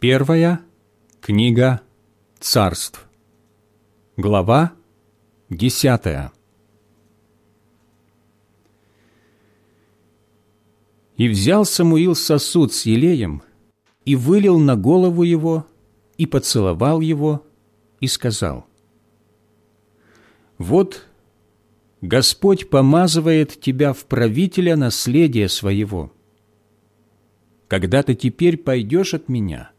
Первая книга царств. Глава десятая. И взял Самуил сосуд с елеем, и вылил на голову его, и поцеловал его, и сказал, «Вот Господь помазывает тебя в правителя наследия своего. Когда ты теперь пойдешь от меня,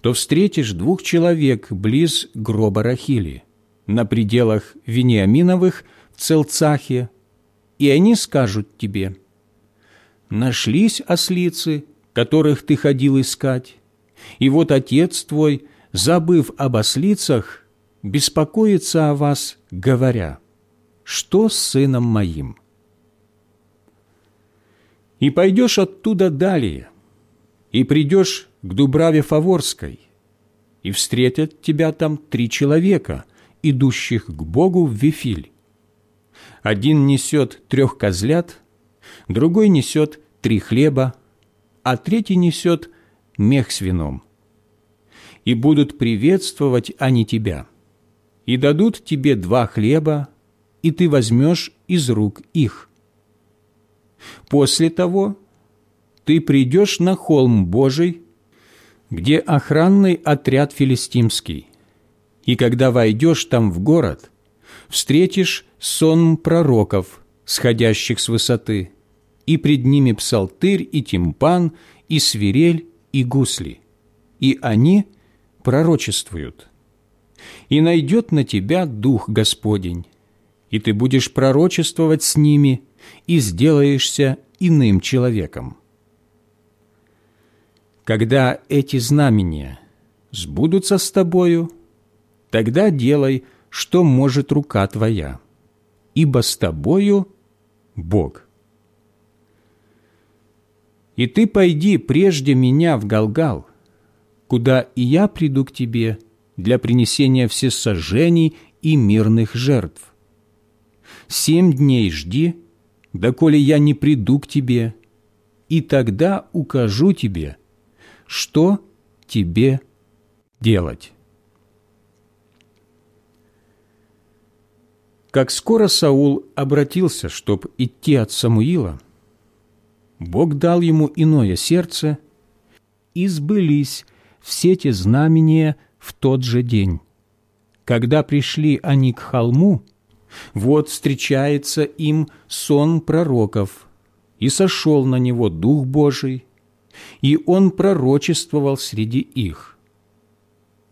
то встретишь двух человек близ гроба Рахили, на пределах Вениаминовых в Целцахе, и они скажут тебе, «Нашлись ослицы, которых ты ходил искать, и вот отец твой, забыв об ослицах, беспокоится о вас, говоря, что с сыном моим?» И пойдешь оттуда далее, и придешь к Дубраве Фаворской, и встретят тебя там три человека, идущих к Богу в Вифиль. Один несет трех козлят, другой несет три хлеба, а третий несет мех с вином. И будут приветствовать они тебя, и дадут тебе два хлеба, и ты возьмешь из рук их. После того ты придешь на холм Божий, где охранный отряд филистимский, и когда войдешь там в город, встретишь сон пророков, сходящих с высоты, и пред ними псалтырь и тимпан, и свирель, и гусли, и они пророчествуют. И найдет на тебя Дух Господень, и ты будешь пророчествовать с ними, и сделаешься иным человеком. Когда эти знамения сбудутся с тобою, тогда делай, что может рука твоя, ибо с тобою Бог. И ты пойди прежде меня в Галгал, куда и я приду к тебе для принесения всесожжений и мирных жертв. Семь дней жди, доколе я не приду к тебе, и тогда укажу тебе, что тебе делать. Как скоро Саул обратился, чтобы идти от Самуила, Бог дал ему иное сердце, и сбылись все те знамения в тот же день. Когда пришли они к холму, вот встречается им сон пророков, и сошел на него Дух Божий, и он пророчествовал среди их.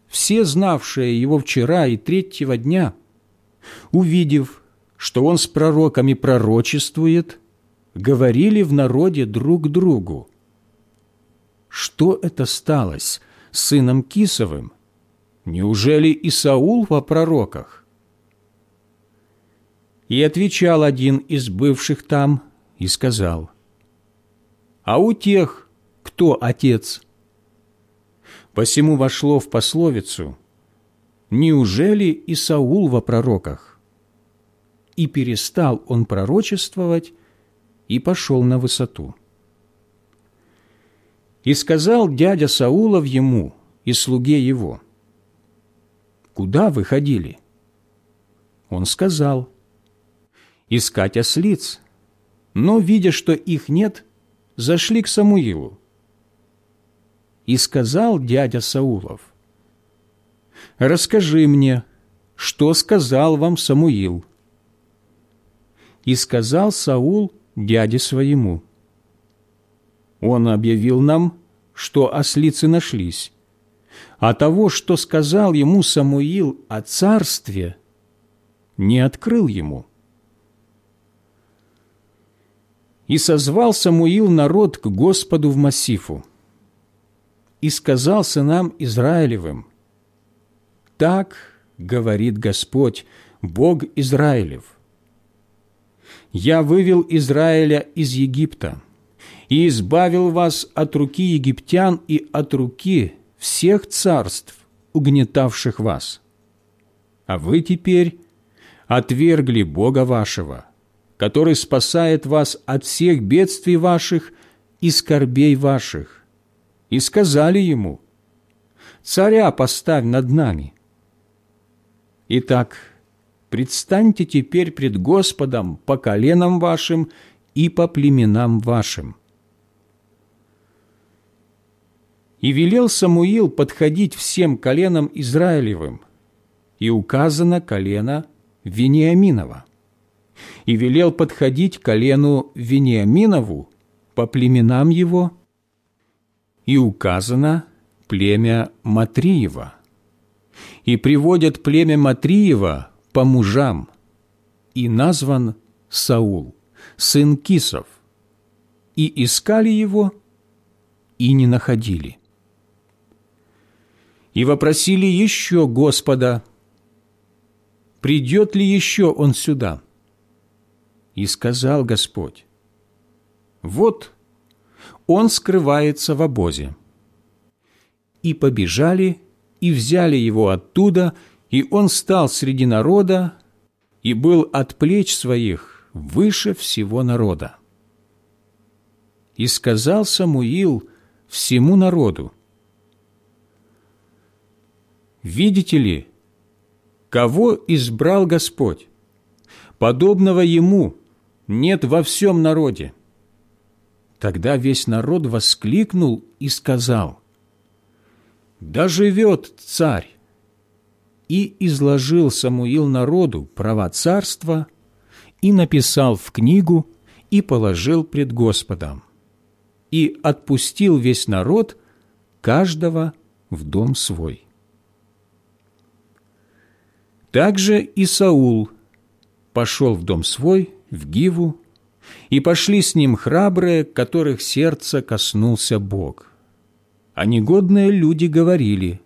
Все, знавшие его вчера и третьего дня, увидев, что он с пророками пророчествует, говорили в народе друг другу, «Что это сталось с сыном Кисовым? Неужели и Саул во пророках?» И отвечал один из бывших там и сказал, «А у тех, кто Отец. Посему вошло в пословицу «Неужели и Саул во пророках?» И перестал он пророчествовать и пошел на высоту. И сказал дядя Саулов ему и слуге его, «Куда вы ходили?» Он сказал, «Искать ослиц». Но, видя, что их нет, зашли к Самуилу. И сказал дядя Саулов, «Расскажи мне, что сказал вам Самуил?» И сказал Саул дяде своему, «Он объявил нам, что ослицы нашлись, а того, что сказал ему Самуил о царстве, не открыл ему». И созвал Самуил народ к Господу в Массифу и сказал сынам Израилевым, «Так говорит Господь, Бог Израилев, «Я вывел Израиля из Египта и избавил вас от руки египтян и от руки всех царств, угнетавших вас. А вы теперь отвергли Бога вашего, который спасает вас от всех бедствий ваших и скорбей ваших, и сказали ему, царя поставь над нами. Итак, предстаньте теперь пред Господом по коленам вашим и по племенам вашим. И велел Самуил подходить всем коленам Израилевым, и указано колено Вениаминова. И велел подходить колену Вениаминову по племенам его, и указано племя Матриева. И приводят племя Матриева по мужам, и назван Саул, сын Кисов, и искали его, и не находили. И вопросили еще Господа, придет ли еще он сюда? И сказал Господь, вот он скрывается в обозе. И побежали, и взяли его оттуда, и он стал среди народа, и был от плеч своих выше всего народа. И сказал Самуил всему народу, «Видите ли, кого избрал Господь? Подобного ему нет во всем народе». Тогда весь народ воскликнул и сказал, «Да живет царь!» И изложил Самуил народу права царства и написал в книгу и положил пред Господом. И отпустил весь народ, каждого в дом свой. Также и Саул пошел в дом свой, в Гиву, и пошли с ним храбрые, которых сердце коснулся Бог. А негодные люди говорили,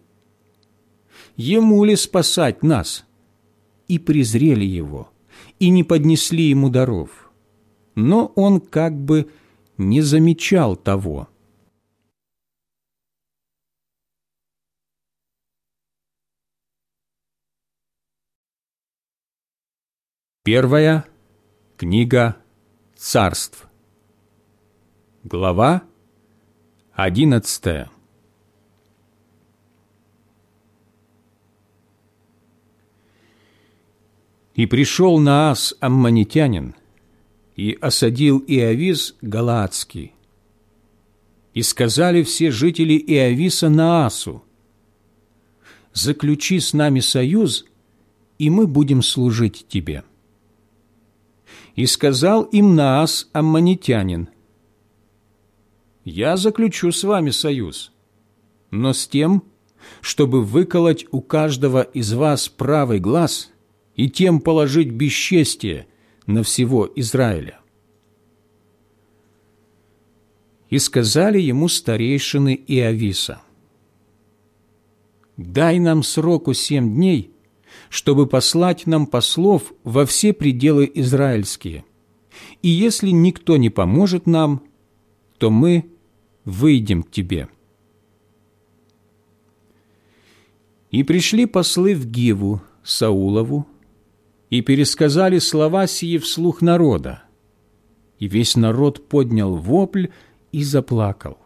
«Ему ли спасать нас?» И презрели его, и не поднесли ему даров. Но он как бы не замечал того. Первая книга царств. Глава одиннадцатая. И пришел Наас Аммонитянин, и осадил Иовис Галаадский. И сказали все жители Иовиса Наасу, «Заключи с нами союз, и мы будем служить тебе». И сказал им Наас, аммонитянин, «Я заключу с вами союз, но с тем, чтобы выколоть у каждого из вас правый глаз и тем положить бесчестие на всего Израиля». И сказали ему старейшины Иовиса, «Дай нам сроку семь дней, чтобы послать нам послов во все пределы израильские. И если никто не поможет нам, то мы выйдем к тебе». И пришли послы в Гиву, Саулову, и пересказали слова сии вслух народа. И весь народ поднял вопль и заплакал.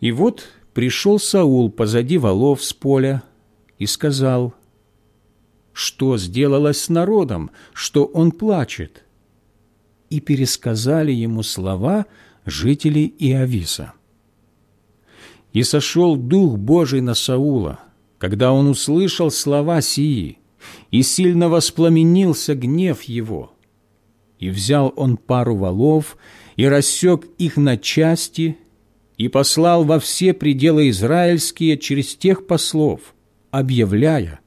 И вот пришел Саул позади волов с поля, и сказал, «Что сделалось с народом, что он плачет?» И пересказали ему слова жителей Иовиса. И сошел Дух Божий на Саула, когда он услышал слова сии, и сильно воспламенился гнев его. И взял он пару валов, и рассек их на части, и послал во все пределы израильские через тех послов, объявляя,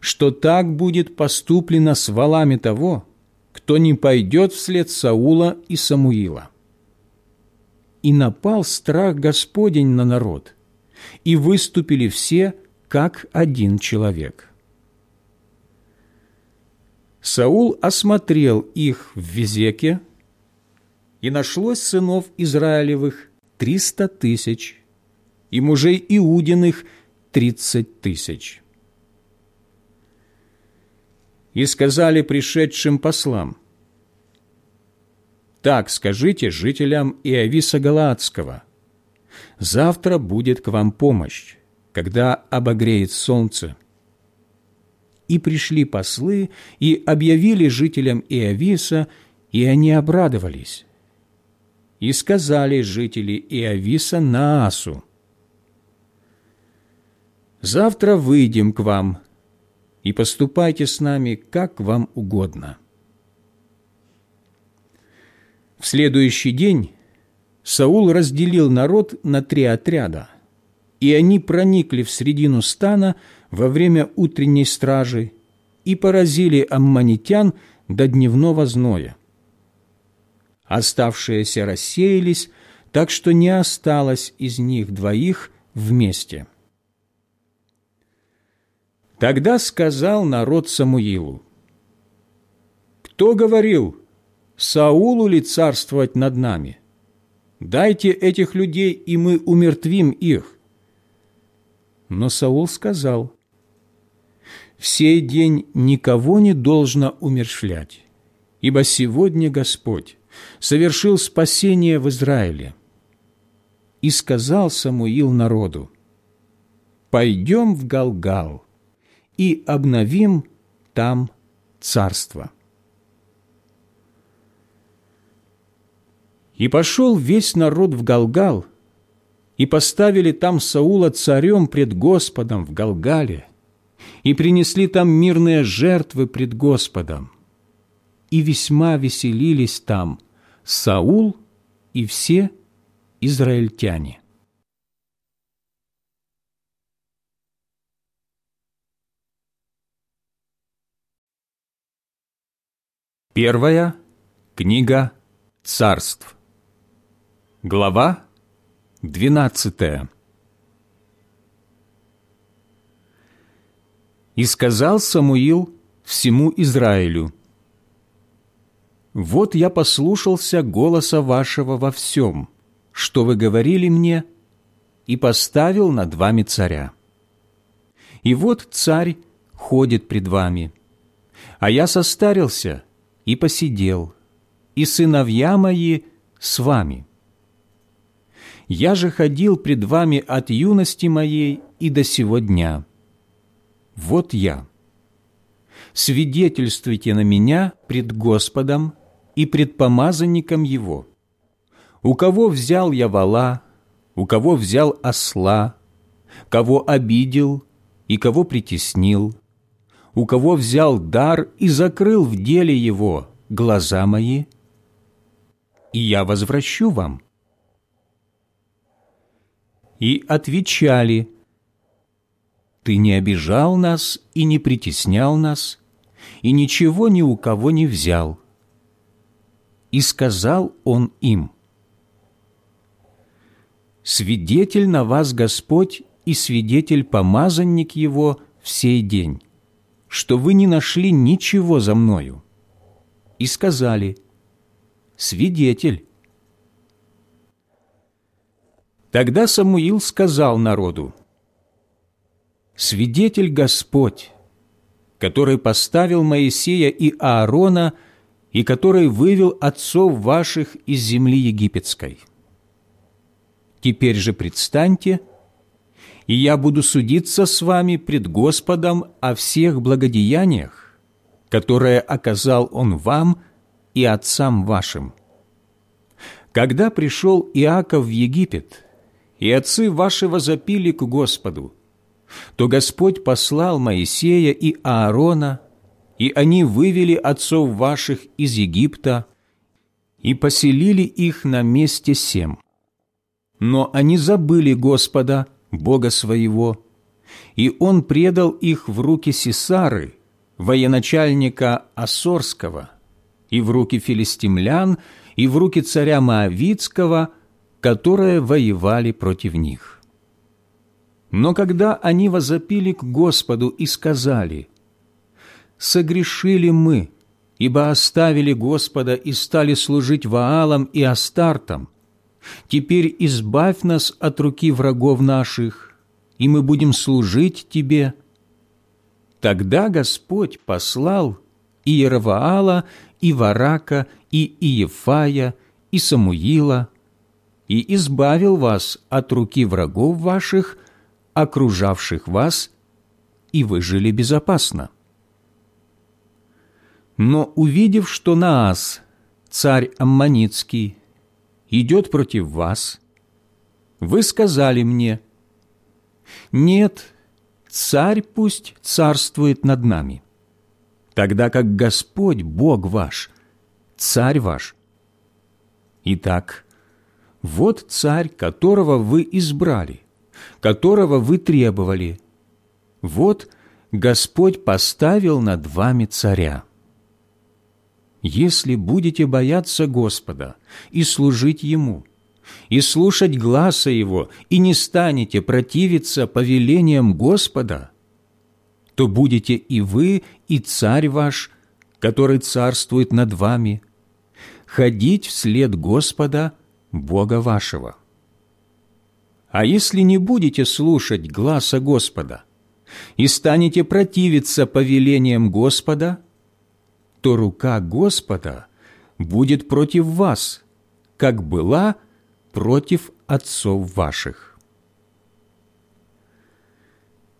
что так будет поступлено с валами того, кто не пойдет вслед Саула и Самуила. И напал страх Господень на народ, и выступили все, как один человек. Саул осмотрел их в Везеке, и нашлось сынов Израилевых триста тысяч, и мужей Иудиных – тридцать тысяч. И сказали пришедшим послам, «Так скажите жителям Иовиса Галаадского, Завтра будет к вам помощь, когда обогреет солнце». И пришли послы и объявили жителям Иовиса, и они обрадовались. И сказали жители Иовиса Наасу, «Завтра выйдем к вам, и поступайте с нами, как вам угодно». В следующий день Саул разделил народ на три отряда, и они проникли в средину стана во время утренней стражи и поразили аммонитян до дневного зноя. Оставшиеся рассеялись, так что не осталось из них двоих вместе. Тогда сказал народ Самуилу, «Кто говорил, Саулу ли царствовать над нами? Дайте этих людей, и мы умертвим их». Но Саул сказал, «В сей день никого не должно умершлять, ибо сегодня Господь совершил спасение в Израиле». И сказал Самуил народу, «Пойдем в Галгал и обновим там царство». И пошел весь народ в Галгал, и поставили там Саула царем пред Господом в Галгале, и принесли там мирные жертвы пред Господом. И весьма веселились там Саул и все израильтяне. Первая книга царств. Глава двенадцатая. И сказал Самуил всему Израилю, «Вот я послушался голоса вашего во всем, что вы говорили мне, и поставил над вами царя. И вот царь ходит пред вами, а я состарился и посидел, и сыновья мои с вами. Я же ходил пред вами от юности моей и до сего дня. Вот я. Свидетельствуйте на меня пред Господом и пред помазанником Его. У кого взял я вала, у кого взял осла, кого обидел и кого притеснил, у кого взял дар и закрыл в деле его глаза мои, и я возвращу вам – и отвечали, «Ты не обижал нас и не притеснял нас, и ничего ни у кого не взял». И сказал он им, «Свидетель на вас Господь и свидетель-помазанник Его в сей день, что вы не нашли ничего за мною». И сказали, «Свидетель». Тогда Самуил сказал народу, «Свидетель Господь, который поставил Моисея и Аарона и который вывел отцов ваших из земли египетской. Теперь же предстаньте, и я буду судиться с вами пред Господом о всех благодеяниях, которые оказал Он вам и отцам вашим. Когда пришел Иаков в Египет – и отцы ваши возопили к Господу, то Господь послал Моисея и Аарона, и они вывели отцов ваших из Египта и поселили их на месте сем. Но они забыли Господа, Бога своего, и Он предал их в руки Сесары, военачальника Асорского, и в руки филистимлян, и в руки царя Моавицкого – которые воевали против них. Но когда они возопили к Господу и сказали, «Согрешили мы, ибо оставили Господа и стали служить Ваалам и Астартам, теперь избавь нас от руки врагов наших, и мы будем служить Тебе». Тогда Господь послал и Иераваала, и Варака, и Иефая, и Самуила, и избавил вас от руки врагов ваших, окружавших вас, и вы жили безопасно. Но увидев, что Наас, царь Амманитский, идет против вас, вы сказали мне, «Нет, царь пусть царствует над нами, тогда как Господь, Бог ваш, царь ваш». Итак, вот царь, которого вы избрали, которого вы требовали. Вот Господь поставил над вами царя. Если будете бояться Господа и служить Ему, и слушать гласа Его, и не станете противиться повелениям Господа, то будете и вы, и царь ваш, который царствует над вами, ходить вслед Господа – Бога вашего. А если не будете слушать гласа Господа и станете противиться повелениям Господа, то рука Господа будет против вас, как была против отцов ваших.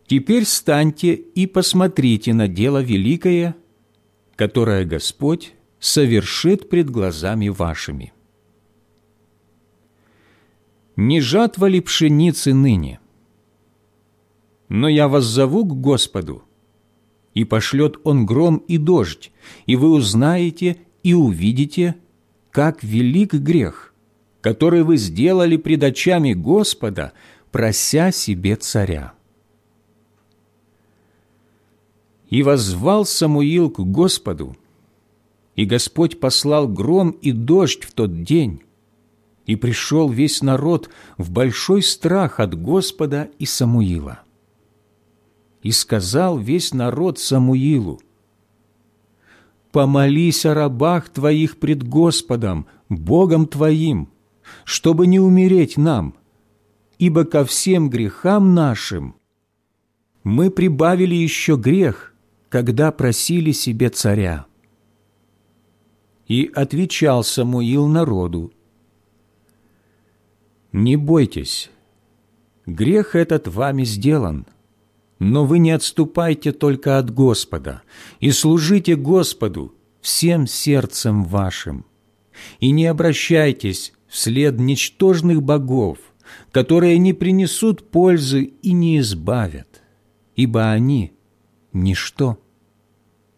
Теперь станьте и посмотрите на дело великое, которое Господь совершит пред глазами вашими не жатва ли пшеницы ныне? Но я вас зову к Господу, и пошлет Он гром и дождь, и вы узнаете и увидите, как велик грех, который вы сделали пред очами Господа, прося себе царя. И воззвал Самуил к Господу, и Господь послал гром и дождь в тот день, и пришел весь народ в большой страх от Господа и Самуила. И сказал весь народ Самуилу, «Помолись о рабах Твоих пред Господом, Богом Твоим, чтобы не умереть нам, ибо ко всем грехам нашим мы прибавили еще грех, когда просили себе царя». И отвечал Самуил народу, не бойтесь, грех этот вами сделан, но вы не отступайте только от Господа и служите Господу всем сердцем вашим, и не обращайтесь вслед ничтожных богов, которые не принесут пользы и не избавят, ибо они – ничто.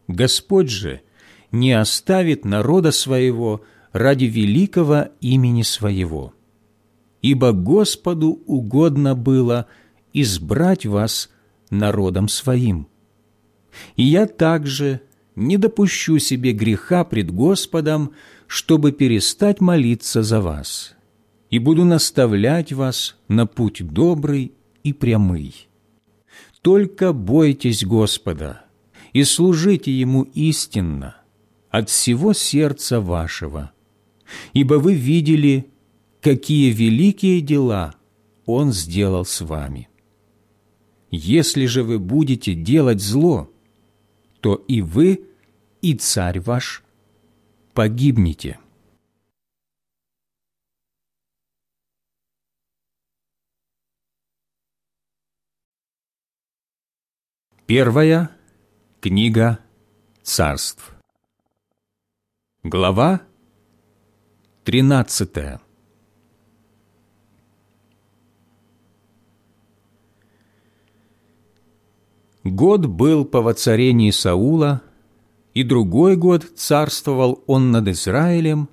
Господь же не оставит народа своего ради великого имени своего – ибо Господу угодно было избрать вас народом своим. И я также не допущу себе греха пред Господом, чтобы перестать молиться за вас, и буду наставлять вас на путь добрый и прямый. Только бойтесь Господа и служите Ему истинно от всего сердца вашего, ибо вы видели, какие великие дела Он сделал с вами. Если же вы будете делать зло, то и вы, и царь ваш погибнете». Первая книга царств. Глава тринадцатая. Год был по воцарении Саула, и другой год царствовал он над Израилем,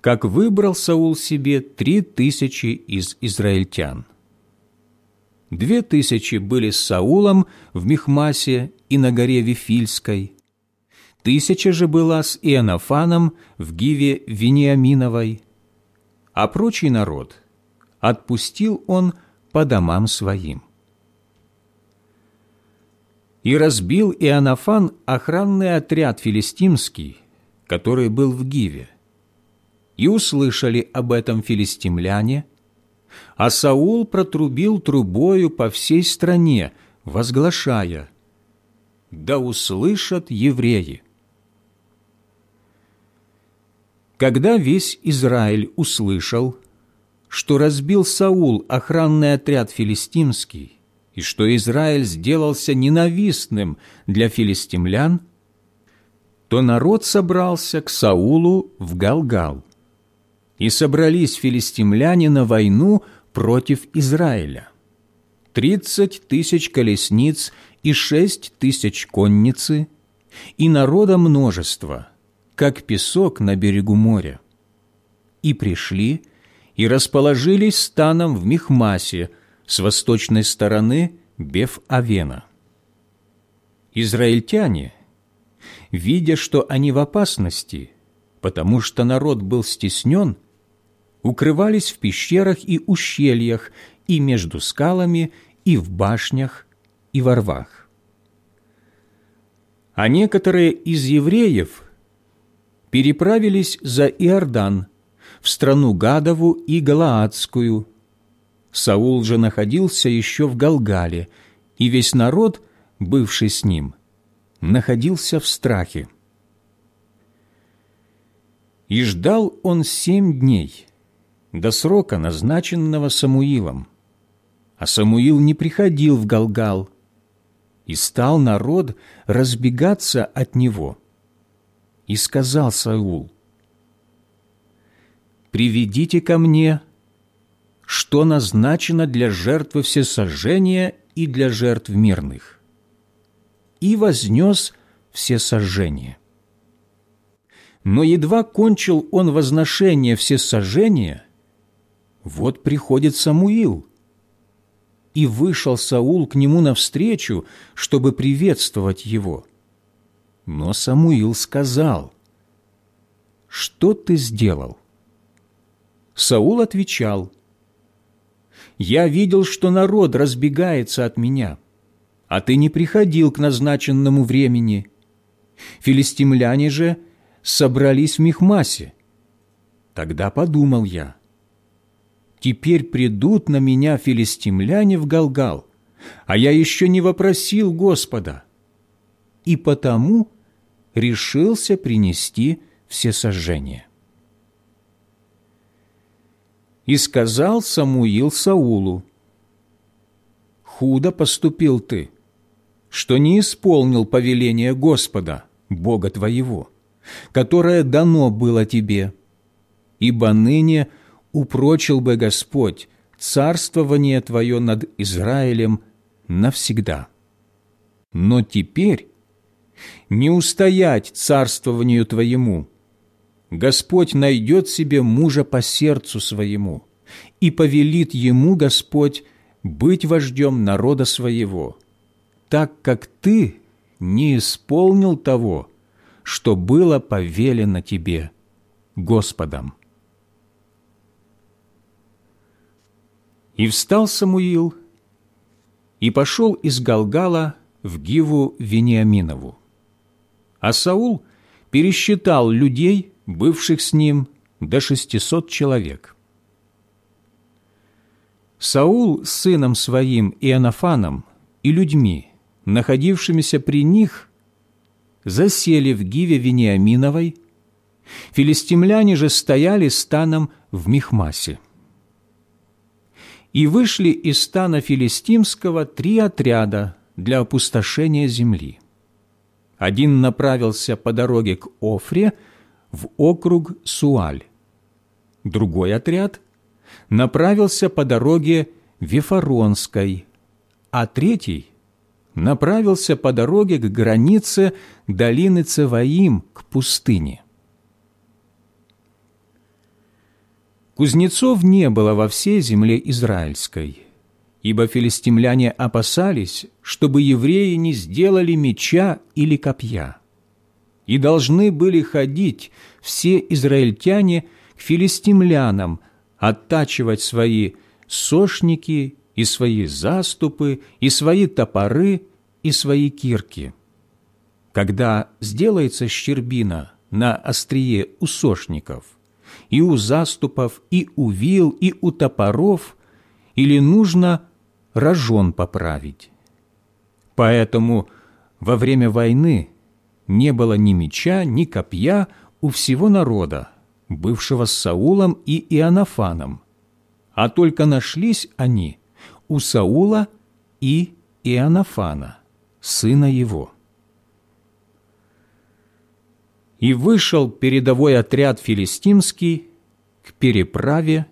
как выбрал Саул себе три тысячи из израильтян. Две тысячи были с Саулом в Михмасе и на горе Вифильской, тысяча же была с Иоаннафаном в Гиве Вениаминовой, а прочий народ отпустил он по домам своим и разбил Иоаннафан охранный отряд филистимский, который был в Гиве. И услышали об этом филистимляне, а Саул протрубил трубою по всей стране, возглашая «Да услышат евреи!» Когда весь Израиль услышал, что разбил Саул охранный отряд филистимский, и что Израиль сделался ненавистным для филистимлян, то народ собрался к Саулу в Галгал, и собрались филистимляне на войну против Израиля. Тридцать тысяч колесниц и шесть тысяч конницы, и народа множество, как песок на берегу моря. И пришли, и расположились станом в Михмасе с восточной стороны Беф-Авена. Израильтяне, видя, что они в опасности, потому что народ был стеснен, укрывались в пещерах и ущельях, и между скалами, и в башнях, и во рвах. А некоторые из евреев переправились за Иордан, в страну Гадову и Галаадскую. Саул же находился еще в Галгале, и весь народ, бывший с ним, находился в страхе. И ждал он семь дней, до срока, назначенного Самуилом. А Самуил не приходил в Галгал, и стал народ разбегаться от него. И сказал Саул, «Приведите ко мне, что назначено для жертвы всесожжения и для жертв мирных». И вознес всесожжение. Но едва кончил он возношение всесожжения, вот приходит Самуил. И вышел Саул к нему навстречу, чтобы приветствовать его. Но Самуил сказал, «Что ты сделал?» Саул отвечал, «Я видел, что народ разбегается от меня, а ты не приходил к назначенному времени. Филистимляне же собрались в Мехмасе. Тогда подумал я, теперь придут на меня филистимляне в Галгал, а я еще не вопросил Господа. И потому решился принести все сожжения. И сказал Самуил Саулу, «Худо поступил ты, что не исполнил повеление Господа, Бога твоего, которое дано было тебе, ибо ныне – упрочил бы Господь царствование Твое над Израилем навсегда. Но теперь не устоять царствованию Твоему. Господь найдет себе мужа по сердцу своему, и повелит ему Господь быть вождем народа своего, так как ты не исполнил того, что было повелено тебе Господом. И встал Самуил и пошел из Галгала в Гиву Вениаминову. А Саул пересчитал людей, бывших с ним, до шестисот человек. Саул с сыном своим Иоаннафаном и людьми, находившимися при них, засели в Гиве Вениаминовой, филистимляне же стояли станом в Михмасе и вышли из стана филистимского три отряда для опустошения земли. Один направился по дороге к Офре в округ Суаль. Другой отряд направился по дороге Вифаронской, а третий направился по дороге к границе долины Цеваим к пустыне. Кузнецов не было во всей земле израильской, ибо филистимляне опасались, чтобы евреи не сделали меча или копья, и должны были ходить все израильтяне к филистимлянам, оттачивать свои сошники и свои заступы, и свои топоры, и свои кирки. Когда сделается щербина на острие у сошников, и у заступов, и у вил, и у топоров, или нужно рожон поправить. Поэтому во время войны не было ни меча, ни копья у всего народа, бывшего с Саулом и Иоаннафаном, а только нашлись они у Саула и Иоаннафана, сына его. И вышел передовой отряд филистимский к переправе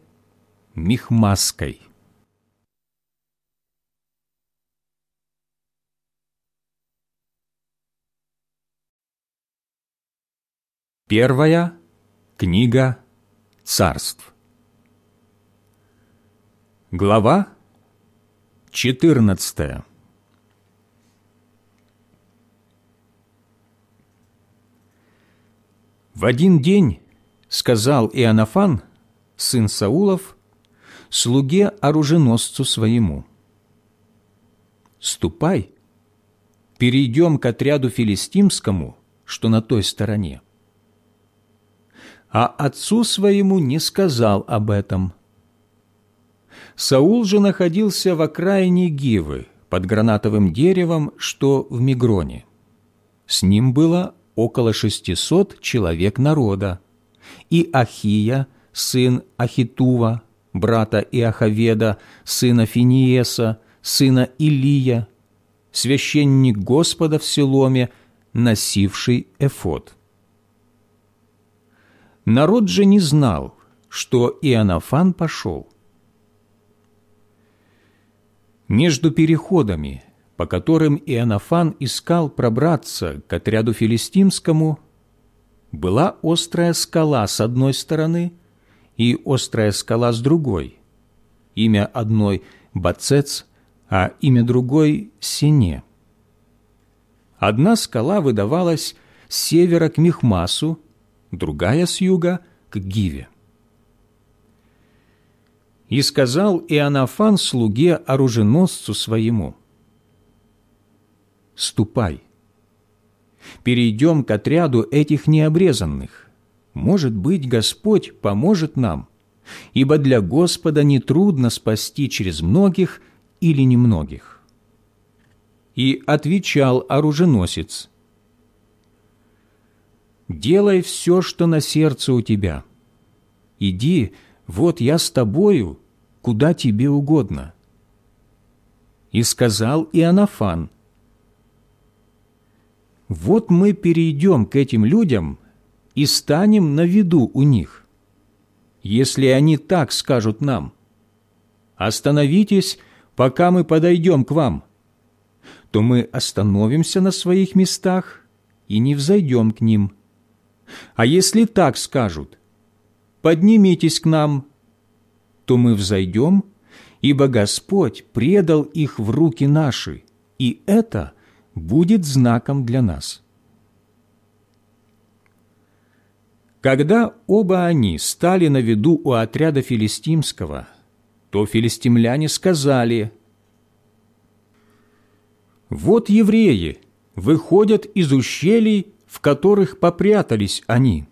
Михмасской. Первая книга царств. Глава 14 В один день сказал Иоаннафан, сын Саулов, слуге-оруженосцу своему, «Ступай, перейдем к отряду филистимскому, что на той стороне». А отцу своему не сказал об этом – Саул же находился в окраине Гивы, под гранатовым деревом, что в Мигроне. С ним было около шестисот человек народа, и Ахия, сын Ахитува, брата Иохаведа, сына Финиеса, сына Илия, священник Господа в Селоме, носивший эфод. Народ же не знал, что Иоаннафан пошел. Между переходами, по которым Иоаннафан искал пробраться к отряду филистимскому, была острая скала с одной стороны и острая скала с другой. Имя одной – Бацец, а имя другой – Сине. Одна скала выдавалась с севера к Мехмасу, другая – с юга к Гиве. И сказал Иоаннафан слуге-оруженосцу своему, «Ступай, перейдем к отряду этих необрезанных. Может быть, Господь поможет нам, ибо для Господа нетрудно спасти через многих или немногих». И отвечал оруженосец, «Делай все, что на сердце у тебя. Иди, вот я с тобою, куда тебе угодно». И сказал Иоаннафан, «Вот мы перейдем к этим людям и станем на виду у них. Если они так скажут нам, «Остановитесь, пока мы подойдем к вам», то мы остановимся на своих местах и не взойдем к ним. А если так скажут – поднимитесь к нам, то мы взойдем, ибо Господь предал их в руки наши, и это будет знаком для нас». Когда оба они стали на виду у отряда филистимского, то филистимляне сказали, «Вот евреи выходят из ущелий, в которых попрятались они».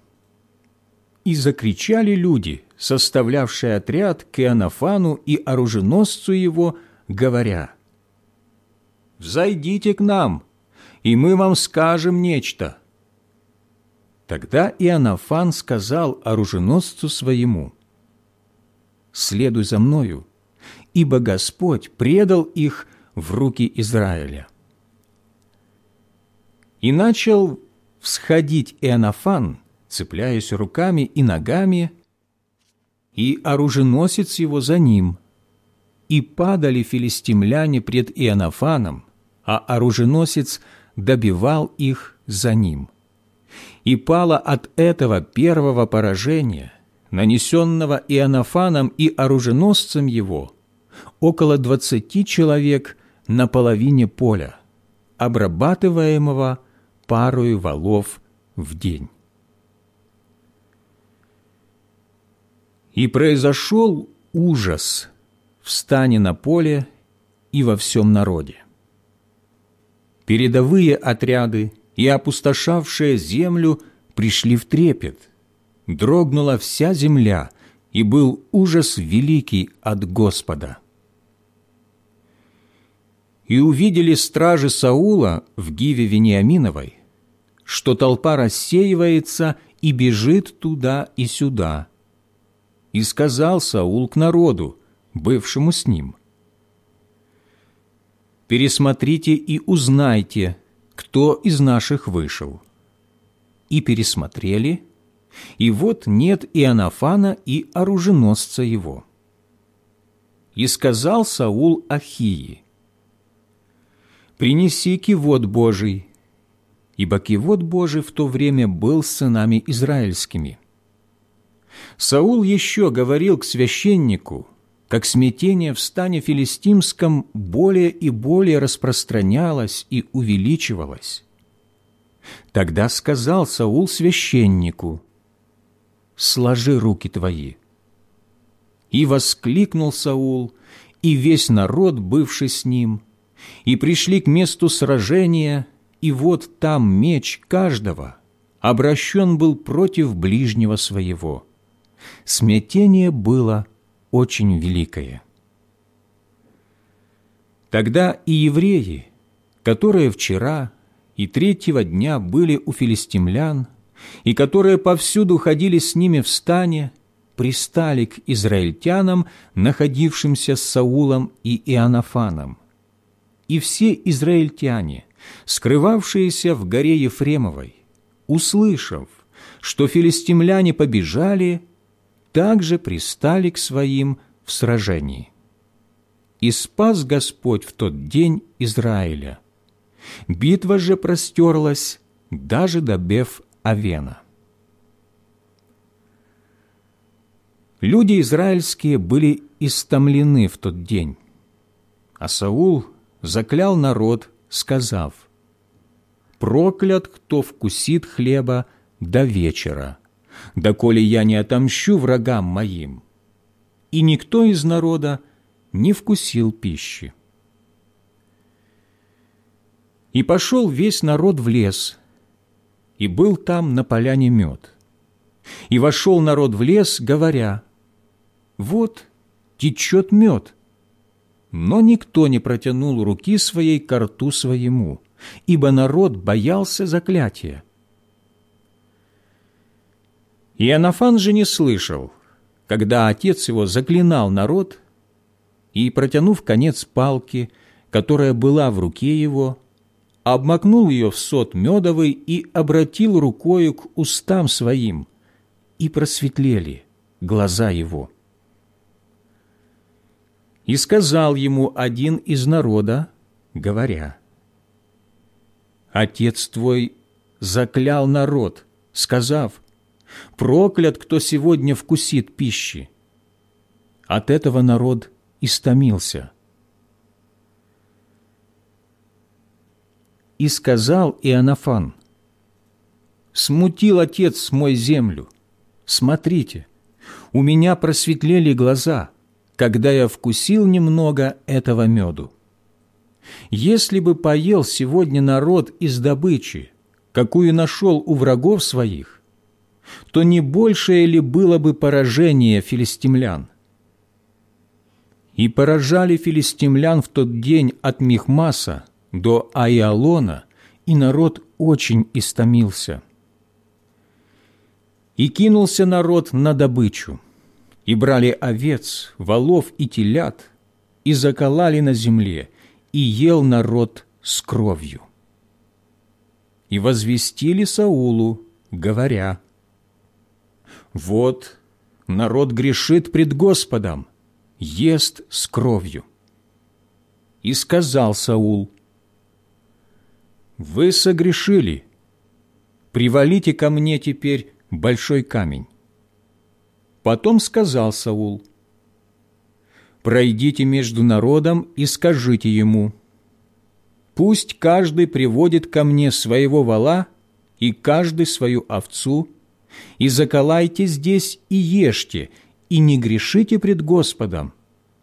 И закричали люди, составлявшие отряд к Иоаннафану и оруженосцу его, говоря, «Взойдите к нам, и мы вам скажем нечто». Тогда Иоаннафан сказал оруженосцу своему, «Следуй за мною, ибо Господь предал их в руки Израиля». И начал всходить Иоаннафан цепляясь руками и ногами, и оруженосец его за ним. И падали филистимляне пред Иоаннафаном, а оруженосец добивал их за ним. И пало от этого первого поражения, нанесенного Иоаннафаном и оруженосцем его, около двадцати человек на половине поля, обрабатываемого парою валов в день. И произошел ужас в стане на поле и во всем народе. Передовые отряды и опустошавшие землю пришли в трепет. Дрогнула вся земля, и был ужас великий от Господа. И увидели стражи Саула в Гиве Вениаминовой, что толпа рассеивается и бежит туда и сюда – и сказал Саул к народу, бывшему с ним. «Пересмотрите и узнайте, кто из наших вышел». И пересмотрели, и вот нет Иоаннафана и оруженосца его. И сказал Саул Ахии, «Принеси кивот Божий, ибо кивот Божий в то время был с сынами израильскими». Саул еще говорил к священнику, как смятение в стане филистимском более и более распространялось и увеличивалось. Тогда сказал Саул священнику, «Сложи руки твои». И воскликнул Саул, и весь народ, бывший с ним, и пришли к месту сражения, и вот там меч каждого обращен был против ближнего своего. Смятение было очень великое. Тогда и евреи, которые вчера и третьего дня были у филистимлян, и которые повсюду ходили с ними в стане, пристали к израильтянам, находившимся с Саулом и Иоаннафаном. И все израильтяне, скрывавшиеся в горе Ефремовой, услышав, что филистимляне побежали, также пристали к своим в сражении. И спас Господь в тот день Израиля. Битва же простерлась даже до Беф-Авена. Люди израильские были истомлены в тот день, а Саул заклял народ, сказав, «Проклят, кто вкусит хлеба до вечера» доколе я не отомщу врагам моим». И никто из народа не вкусил пищи. И пошел весь народ в лес, и был там на поляне мед. И вошел народ в лес, говоря, «Вот течет мед». Но никто не протянул руки своей к рту своему, ибо народ боялся заклятия. Иоаннафан же не слышал, когда отец его заклинал народ, и, протянув конец палки, которая была в руке его, обмакнул ее в сот медовый и обратил рукою к устам своим, и просветлели глаза его. И сказал ему один из народа, говоря, «Отец твой заклял народ, сказав, Проклят, кто сегодня вкусит пищи. От этого народ истомился. И сказал Иоаннафан, «Смутил Отец мой землю. Смотрите, у меня просветлели глаза, когда я вкусил немного этого меду. Если бы поел сегодня народ из добычи, какую нашел у врагов своих, то не большее ли было бы поражение филистимлян? И поражали филистимлян в тот день от Михмаса до Аиалона, и народ очень истомился. И кинулся народ на добычу, и брали овец, волов и телят, и заколали на земле, и ел народ с кровью. И возвестили Саулу, говоря, вот народ грешит пред Господом, ест с кровью. И сказал Саул, «Вы согрешили, привалите ко мне теперь большой камень». Потом сказал Саул, «Пройдите между народом и скажите ему, пусть каждый приводит ко мне своего вала и каждый свою овцу и заколайте здесь и ешьте, и не грешите пред Господом,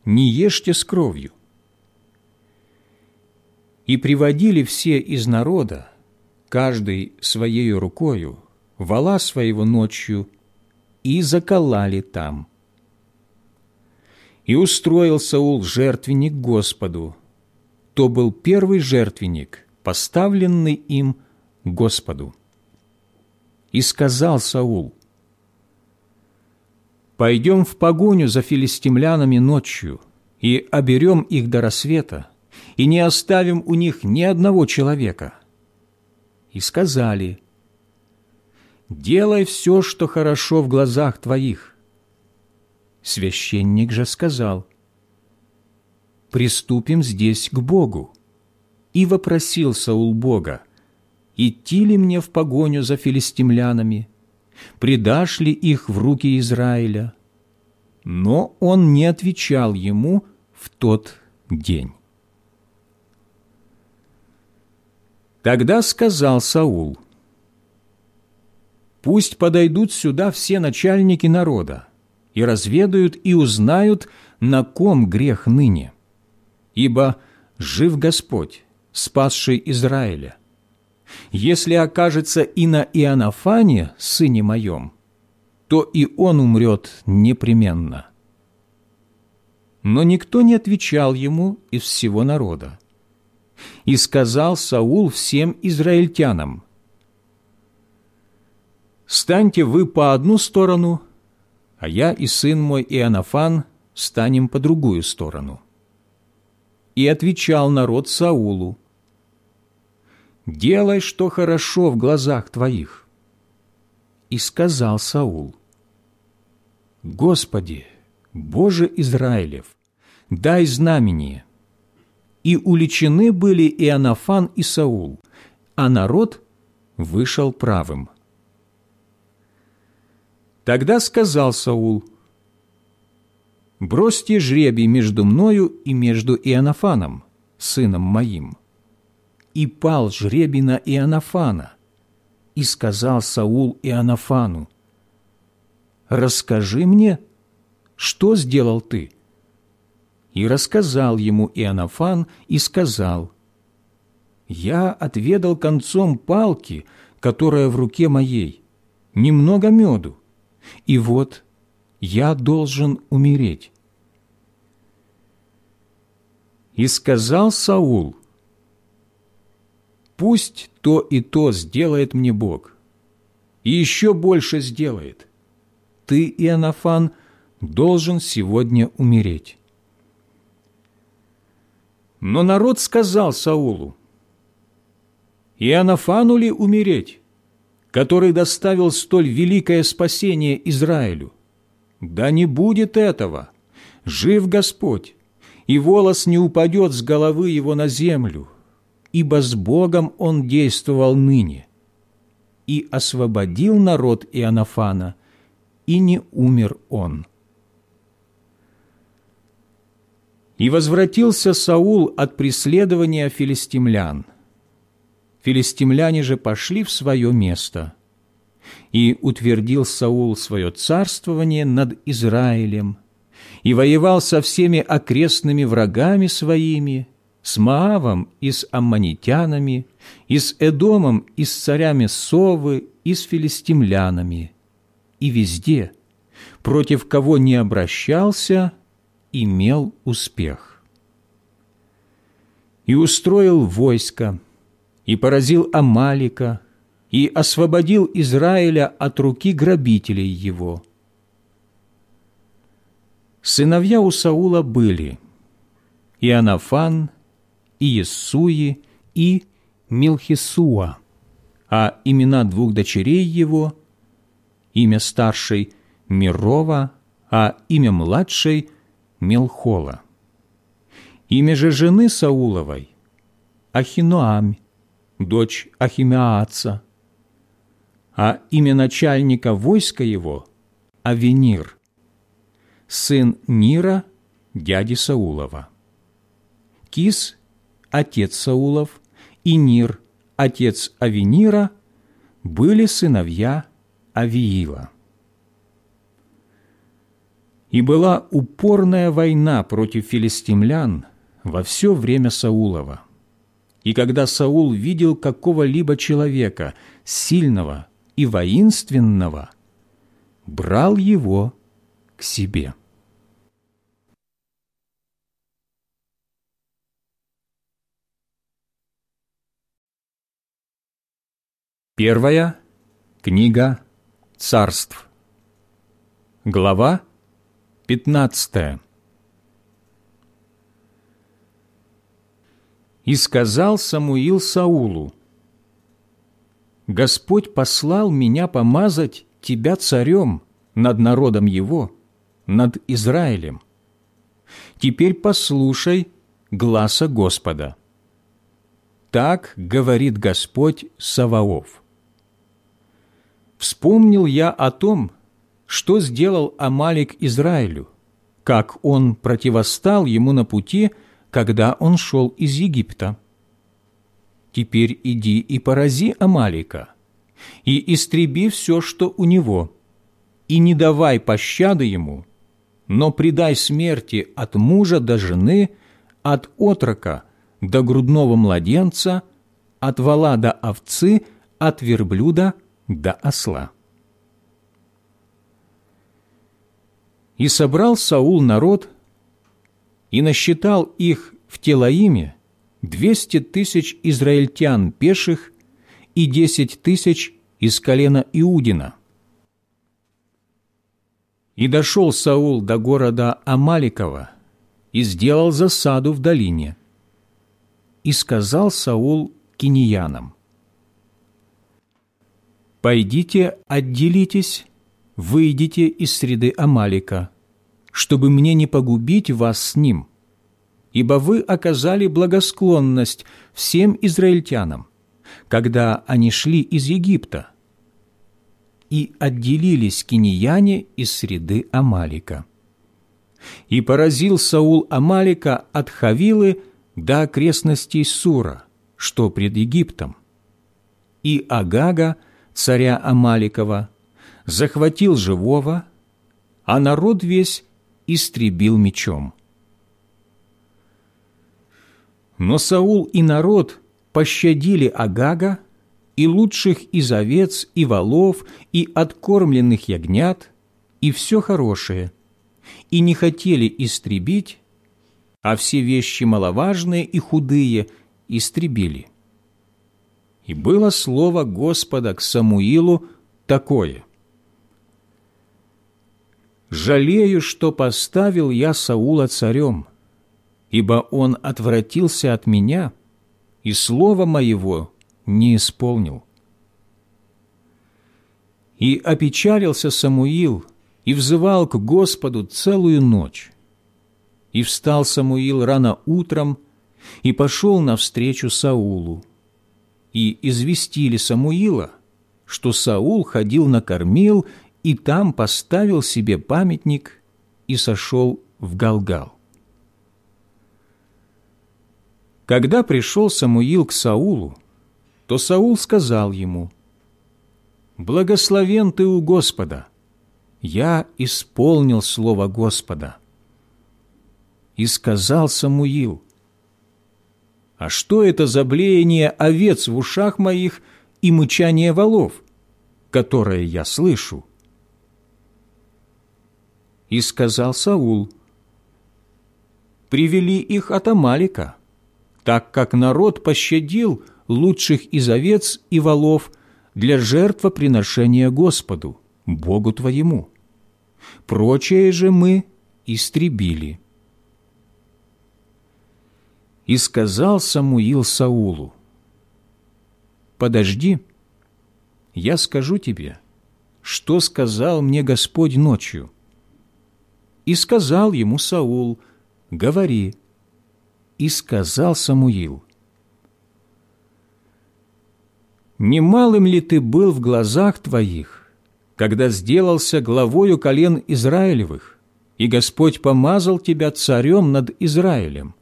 не ешьте с кровью». И приводили все из народа, каждый своей рукою, вала своего ночью, и заколали там. И устроил Саул жертвенник Господу. То был первый жертвенник, поставленный им Господу. И сказал Саул, «Пойдем в погоню за филистимлянами ночью, и оберем их до рассвета, и не оставим у них ни одного человека». И сказали, «Делай все, что хорошо в глазах твоих». Священник же сказал, «Приступим здесь к Богу». И вопросил Саул Бога, «Идти ли мне в погоню за филистимлянами? Предашь ли их в руки Израиля?» Но он не отвечал ему в тот день. Тогда сказал Саул, «Пусть подойдут сюда все начальники народа и разведают и узнают, на ком грех ныне. Ибо жив Господь, спасший Израиля. Если окажется и на Иоаннафане, сыне моем, то и он умрет непременно». Но никто не отвечал ему из всего народа. И сказал Саул всем израильтянам, «Станьте вы по одну сторону, а я и сын мой Иоаннафан станем по другую сторону». И отвечал народ Саулу, «Делай, что хорошо в глазах твоих». И сказал Саул, «Господи, Боже Израилев, дай знамение, и уличены были Иоаннафан и Саул, а народ вышел правым. Тогда сказал Саул, «Бросьте жребий между мною и между Иоаннафаном, сыном моим». И пал жребий на Иоаннафана, и сказал Саул Иоаннафану, «Расскажи мне, что сделал ты?» И рассказал ему Иоаннафан и сказал, «Я отведал концом палки, которая в руке моей, немного меду, и вот я должен умереть». И сказал Саул, «Пусть то и то сделает мне Бог, и еще больше сделает. Ты, Иоаннафан, должен сегодня умереть». Но народ сказал Саулу, «Иоаннафану ли умереть, который доставил столь великое спасение Израилю? Да не будет этого! Жив Господь, и волос не упадет с головы его на землю, ибо с Богом он действовал ныне, и освободил народ Иоаннафана, и не умер он». И возвратился Саул от преследования филистимлян. Филистимляне же пошли в свое место. И утвердил Саул свое царствование над Израилем, и воевал со всеми окрестными врагами своими, с Маавом и с аммонитянами, и с Эдомом, и с царями Совы, и с филистимлянами. И везде, против кого не обращался, имел успех. И устроил войско, и поразил Амалика, и освободил Израиля от руки грабителей его. Сыновья у Саула были Иоаннафан, и Иессуи, и Милхисуа, а имена двух дочерей его, имя старшей – Мирова, а имя младшей – Мелхола. Имя же жены Сауловой – Ахинуамь, дочь Ахимеаца, а имя начальника войска его – Авенир, сын Нира, дяди Саулова. Кис – отец Саулов, и Нир, отец Авенира, были сыновья Авиила. И была упорная война против филистимлян во все время Саулова. И когда Саул видел какого-либо человека, сильного и воинственного, брал его к себе. Первая книга царств. Глава 15. И сказал Самуил Саулу, «Господь послал меня помазать тебя царем над народом его, над Израилем. Теперь послушай гласа Господа. Так говорит Господь Саваоф. Вспомнил я о том, что сделал Амалик Израилю, как он противостал ему на пути, когда он шел из Египта. Теперь иди и порази Амалика, и истреби все, что у него, и не давай пощады ему, но предай смерти от мужа до жены, от отрока до грудного младенца, от вала до овцы, от верблюда до осла. И собрал Саул народ, и насчитал их в Телаиме двести тысяч израильтян пеших и десять тысяч из колена Иудина. И дошел Саул до города Амаликова и сделал засаду в долине. И сказал Саул киньянам, «Пойдите, отделитесь, выйдите из среды Амалика, чтобы мне не погубить вас с ним, ибо вы оказали благосклонность всем израильтянам, когда они шли из Египта, и отделились киньяне из среды Амалика. И поразил Саул Амалика от Хавилы до окрестностей Сура, что пред Египтом, и Агага, царя Амаликова, захватил живого, а народ весь истребил мечом. Но Саул и народ пощадили Агага и лучших из овец, и волов, и откормленных ягнят, и все хорошее, и не хотели истребить, а все вещи маловажные и худые истребили. И было слово Господа к Самуилу такое. «Жалею, что поставил я Саула царем, ибо он отвратился от меня, и слово моего не исполнил». И опечалился Самуил, и взывал к Господу целую ночь. И встал Самуил рано утром, и пошел навстречу Саулу. И известили Самуила, что Саул ходил накормил и там поставил себе памятник и сошел в Галгал. Когда пришел Самуил к Саулу, то Саул сказал ему, «Благословен ты у Господа! Я исполнил слово Господа». И сказал Самуил, «А что это за блеяние овец в ушах моих и мычание волов, которое я слышу?» И сказал Саул, «Привели их от Амалика, так как народ пощадил лучших из овец и волов для жертвоприношения Господу, Богу твоему. Прочее же мы истребили». И сказал Самуил Саулу, «Подожди, я скажу тебе, что сказал мне Господь ночью». И сказал ему Саул, «Говори». И сказал Самуил, «Немалым ли ты был в глазах твоих, когда сделался главою колен Израилевых, и Господь помазал тебя царем над Израилем?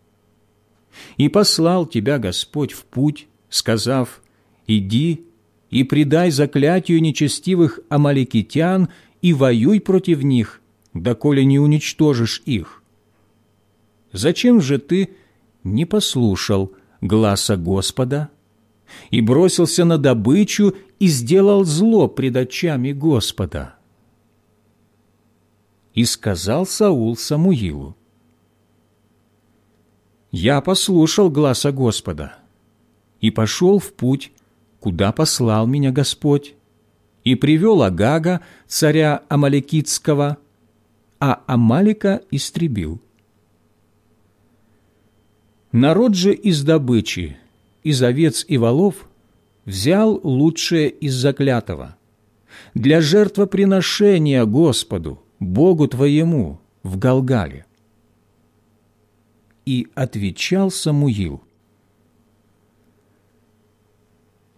И послал тебя Господь в путь, сказав, «Иди и предай заклятию нечестивых амаликитян и воюй против них, доколе не уничтожишь их. Зачем же ты не послушал гласа Господа и бросился на добычу и сделал зло пред очами Господа?» И сказал Саул Самуилу, «Я послушал гласа Господа и пошел в путь, куда послал меня Господь, и привел Агага, царя Народ же из добычи, из овец и волов, взял лучшее из заклятого. Для жертвоприношения Господу, Богу твоему, в Галгале. И отвечал Самуил,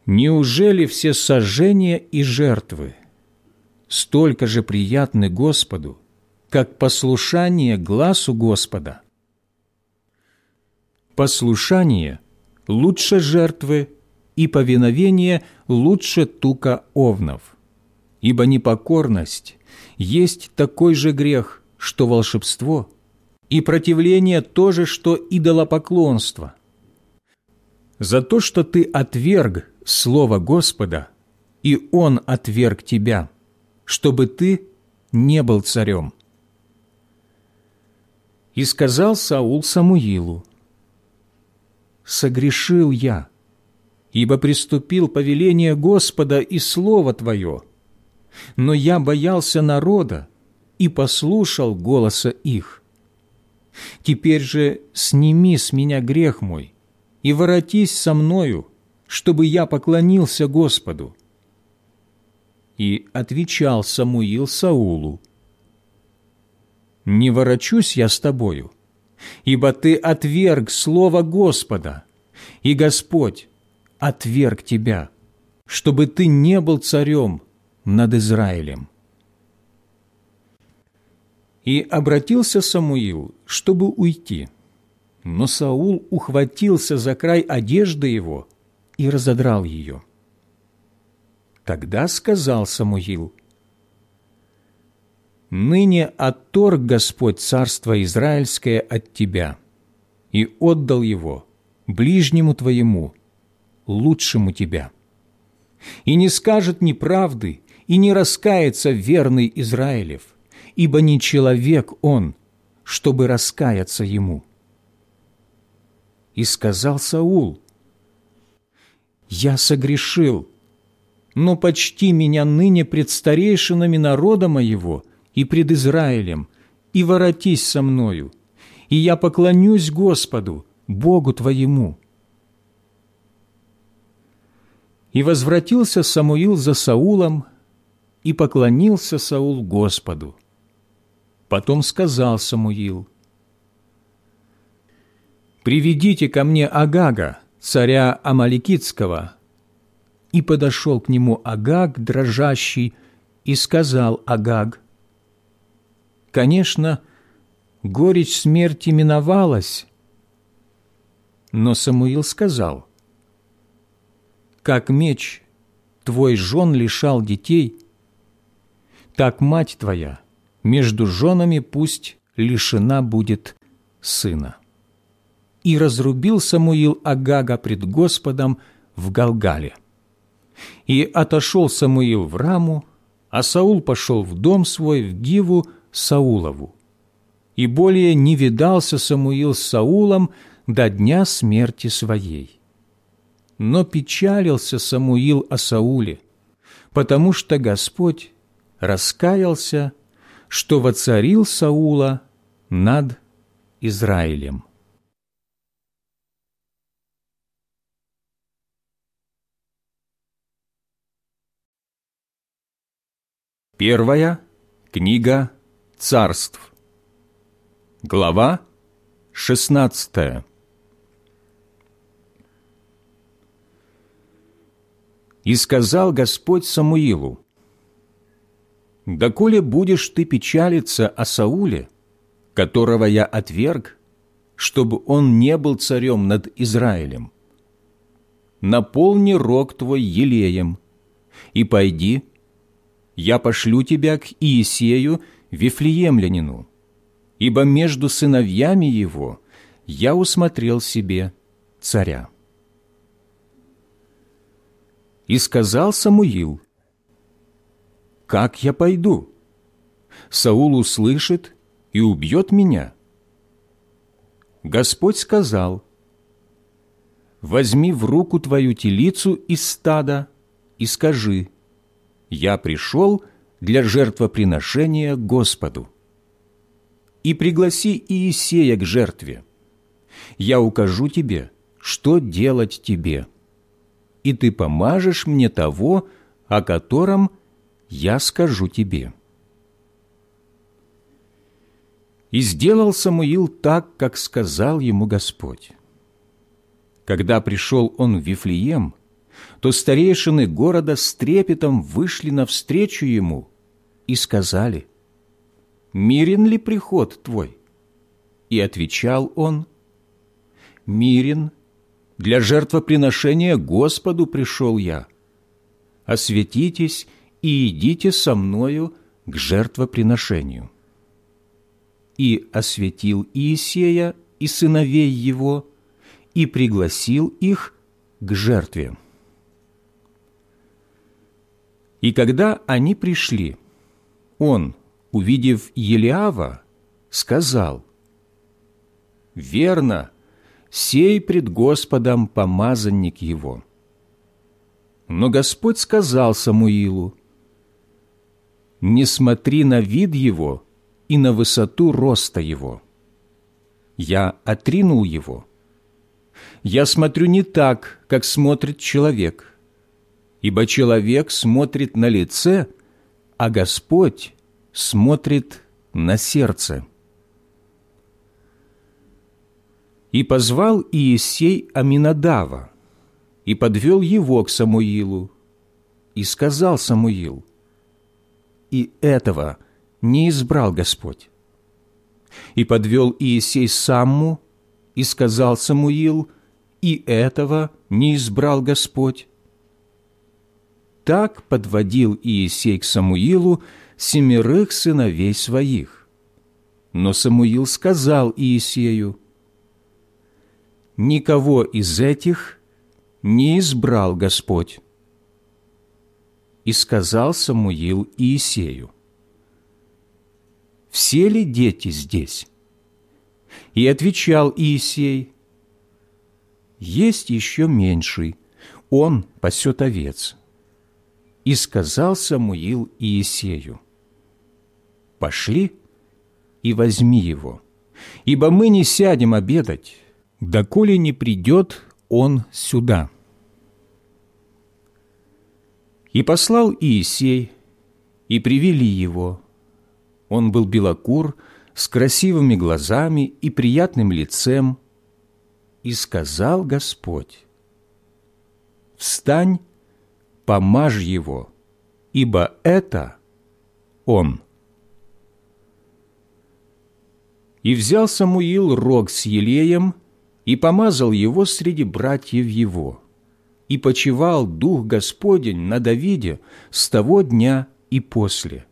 «Неужели все сожжения и жертвы столько же приятны Господу, как послушание глазу Господа?» Послушание лучше жертвы, и повиновение лучше тука овнов. Ибо непокорность есть такой же грех, что волшебство, и противление то же, что идолопоклонство. За то, что ты отверг Слово Господа, и Он отверг тебя, чтобы ты не был царем. И сказал Саул Самуилу, «Согрешил я, ибо приступил повеление Господа и Слово Твое, но я боялся народа и послушал голоса их. Теперь же сними с меня грех мой и воротись со мною, чтобы я поклонился Господу». И отвечал Самуил Саулу, «Не ворочусь я с тобою, ибо ты отверг слово Господа, и Господь отверг тебя, чтобы ты не был царем над Израилем. И обратился Самуил, чтобы уйти. Но Саул ухватился за край одежды его и разодрал ее. Тогда сказал Самуил, «Ныне отторг Господь царство Израильское от тебя и отдал его ближнему твоему, лучшему тебя. И не скажет неправды и не раскается верный Израилев, ибо не человек он, чтобы раскаяться ему. И сказал Саул, «Я согрешил, но почти меня ныне пред старейшинами народа моего и пред Израилем, и воротись со мною, и я поклонюсь Господу, Богу твоему». И возвратился Самуил за Саулом, и поклонился Саул Господу. Потом сказал Самуил, «Приведите ко мне Агага, царя Амаликитского». И подошел к нему Агаг, дрожащий, и сказал Агаг, «Конечно, горечь смерти миновалась». Но Самуил сказал, «Как меч твой жен лишал детей, так мать твоя между женами пусть лишена будет сына. И разрубил Самуил Агага пред Господом в Галгале. И отошел Самуил в Раму, а Саул пошел в дом свой в Гиву Саулову. И более не видался Самуил с Саулом до дня смерти своей. Но печалился Самуил о Сауле, потому что Господь раскаялся, что воцарил Саула над Израилем. Первая книга царств. Глава шестнадцатая. И сказал Господь Самуилу, «Доколе будешь ты печалиться о Сауле, которого я отверг, чтобы он не был царем над Израилем? Наполни рог твой елеем, и пойди, я пошлю тебя к Иисею, Вифлеемлянину, ибо между сыновьями его я усмотрел себе царя». И сказал Самуил, как я пойду? Саул услышит и убьет меня. Господь сказал, «Возьми в руку твою телицу из стада и скажи, «Я пришел для жертвоприношения Господу». И пригласи Иисея к жертве, я укажу тебе, что делать тебе, и ты помажешь мне того, о котором я скажу тебе». И сделал Самуил так, как сказал ему Господь. Когда пришел он в Вифлеем, то старейшины города с трепетом вышли навстречу ему и сказали, «Мирен ли приход твой?» И отвечал он, «Мирен, для жертвоприношения Господу пришел я. Осветитесь и идите со мною к жертвоприношению» и осветил Иисея и сыновей его, и пригласил их к жертве. И когда они пришли, он, увидев Елиава, сказал, «Верно, сей пред Господом помазанник его». Но Господь сказал Самуилу, «Не смотри на вид его, и на высоту роста его. Я отринул его. Я смотрю не так, как смотрит человек, ибо человек смотрит на лице, а Господь смотрит на сердце. И позвал Иисей Аминадава, и подвел его к Самуилу, и сказал Самуил, «И этого – не избрал Господь. И подвел Иисей Самму, и сказал Самуил, и этого не избрал Господь. Так подводил Иисей к Самуилу семерых сыновей своих. Но Самуил сказал Иисею, «Никого из этих не избрал Господь». И сказал Самуил Иисею, все ли дети здесь? И отвечал Иисей, есть еще меньший, он пасет овец. И сказал Самуил Иисею, пошли и возьми его, ибо мы не сядем обедать, доколе не придет он сюда. И послал Иисей, и привели его, он был белокур, с красивыми глазами и приятным лицем. И сказал Господь, «Встань, помажь его, ибо это он». И взял Самуил рог с елеем и помазал его среди братьев его. И почивал Дух Господень на Давиде с того дня и после.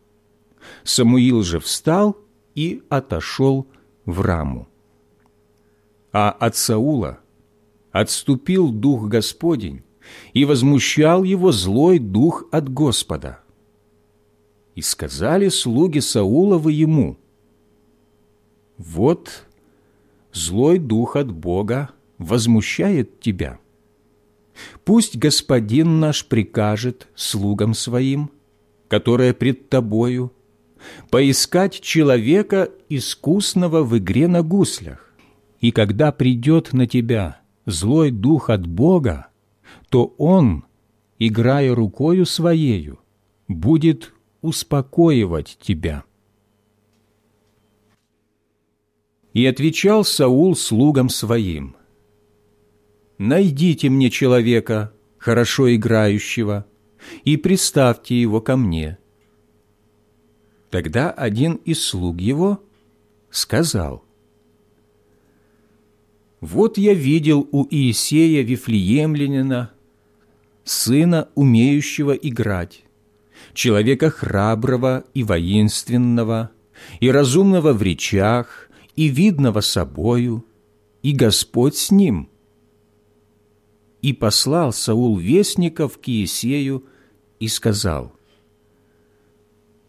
Самуил же встал и отошел в раму. А от Саула отступил Дух Господень, и возмущал его злой дух от Господа. И сказали слуги Сауловы ему, «Вот злой дух от Бога возмущает тебя. Пусть Господин наш прикажет слугам своим, которые пред тобою, поискать человека, искусного в игре на гуслях. И когда придет на тебя злой дух от Бога, то он, играя рукою своею, будет успокоивать тебя. И отвечал Саул слугам своим, «Найдите мне человека, хорошо играющего, и приставьте его ко мне» Тогда один из слуг его сказал, «Вот я видел у Иисея Вифлеемлянина, сына, умеющего играть, человека храброго и воинственного, и разумного в речах, и видного собою, и Господь с ним». И послал Саул вестников к Иисею и сказал,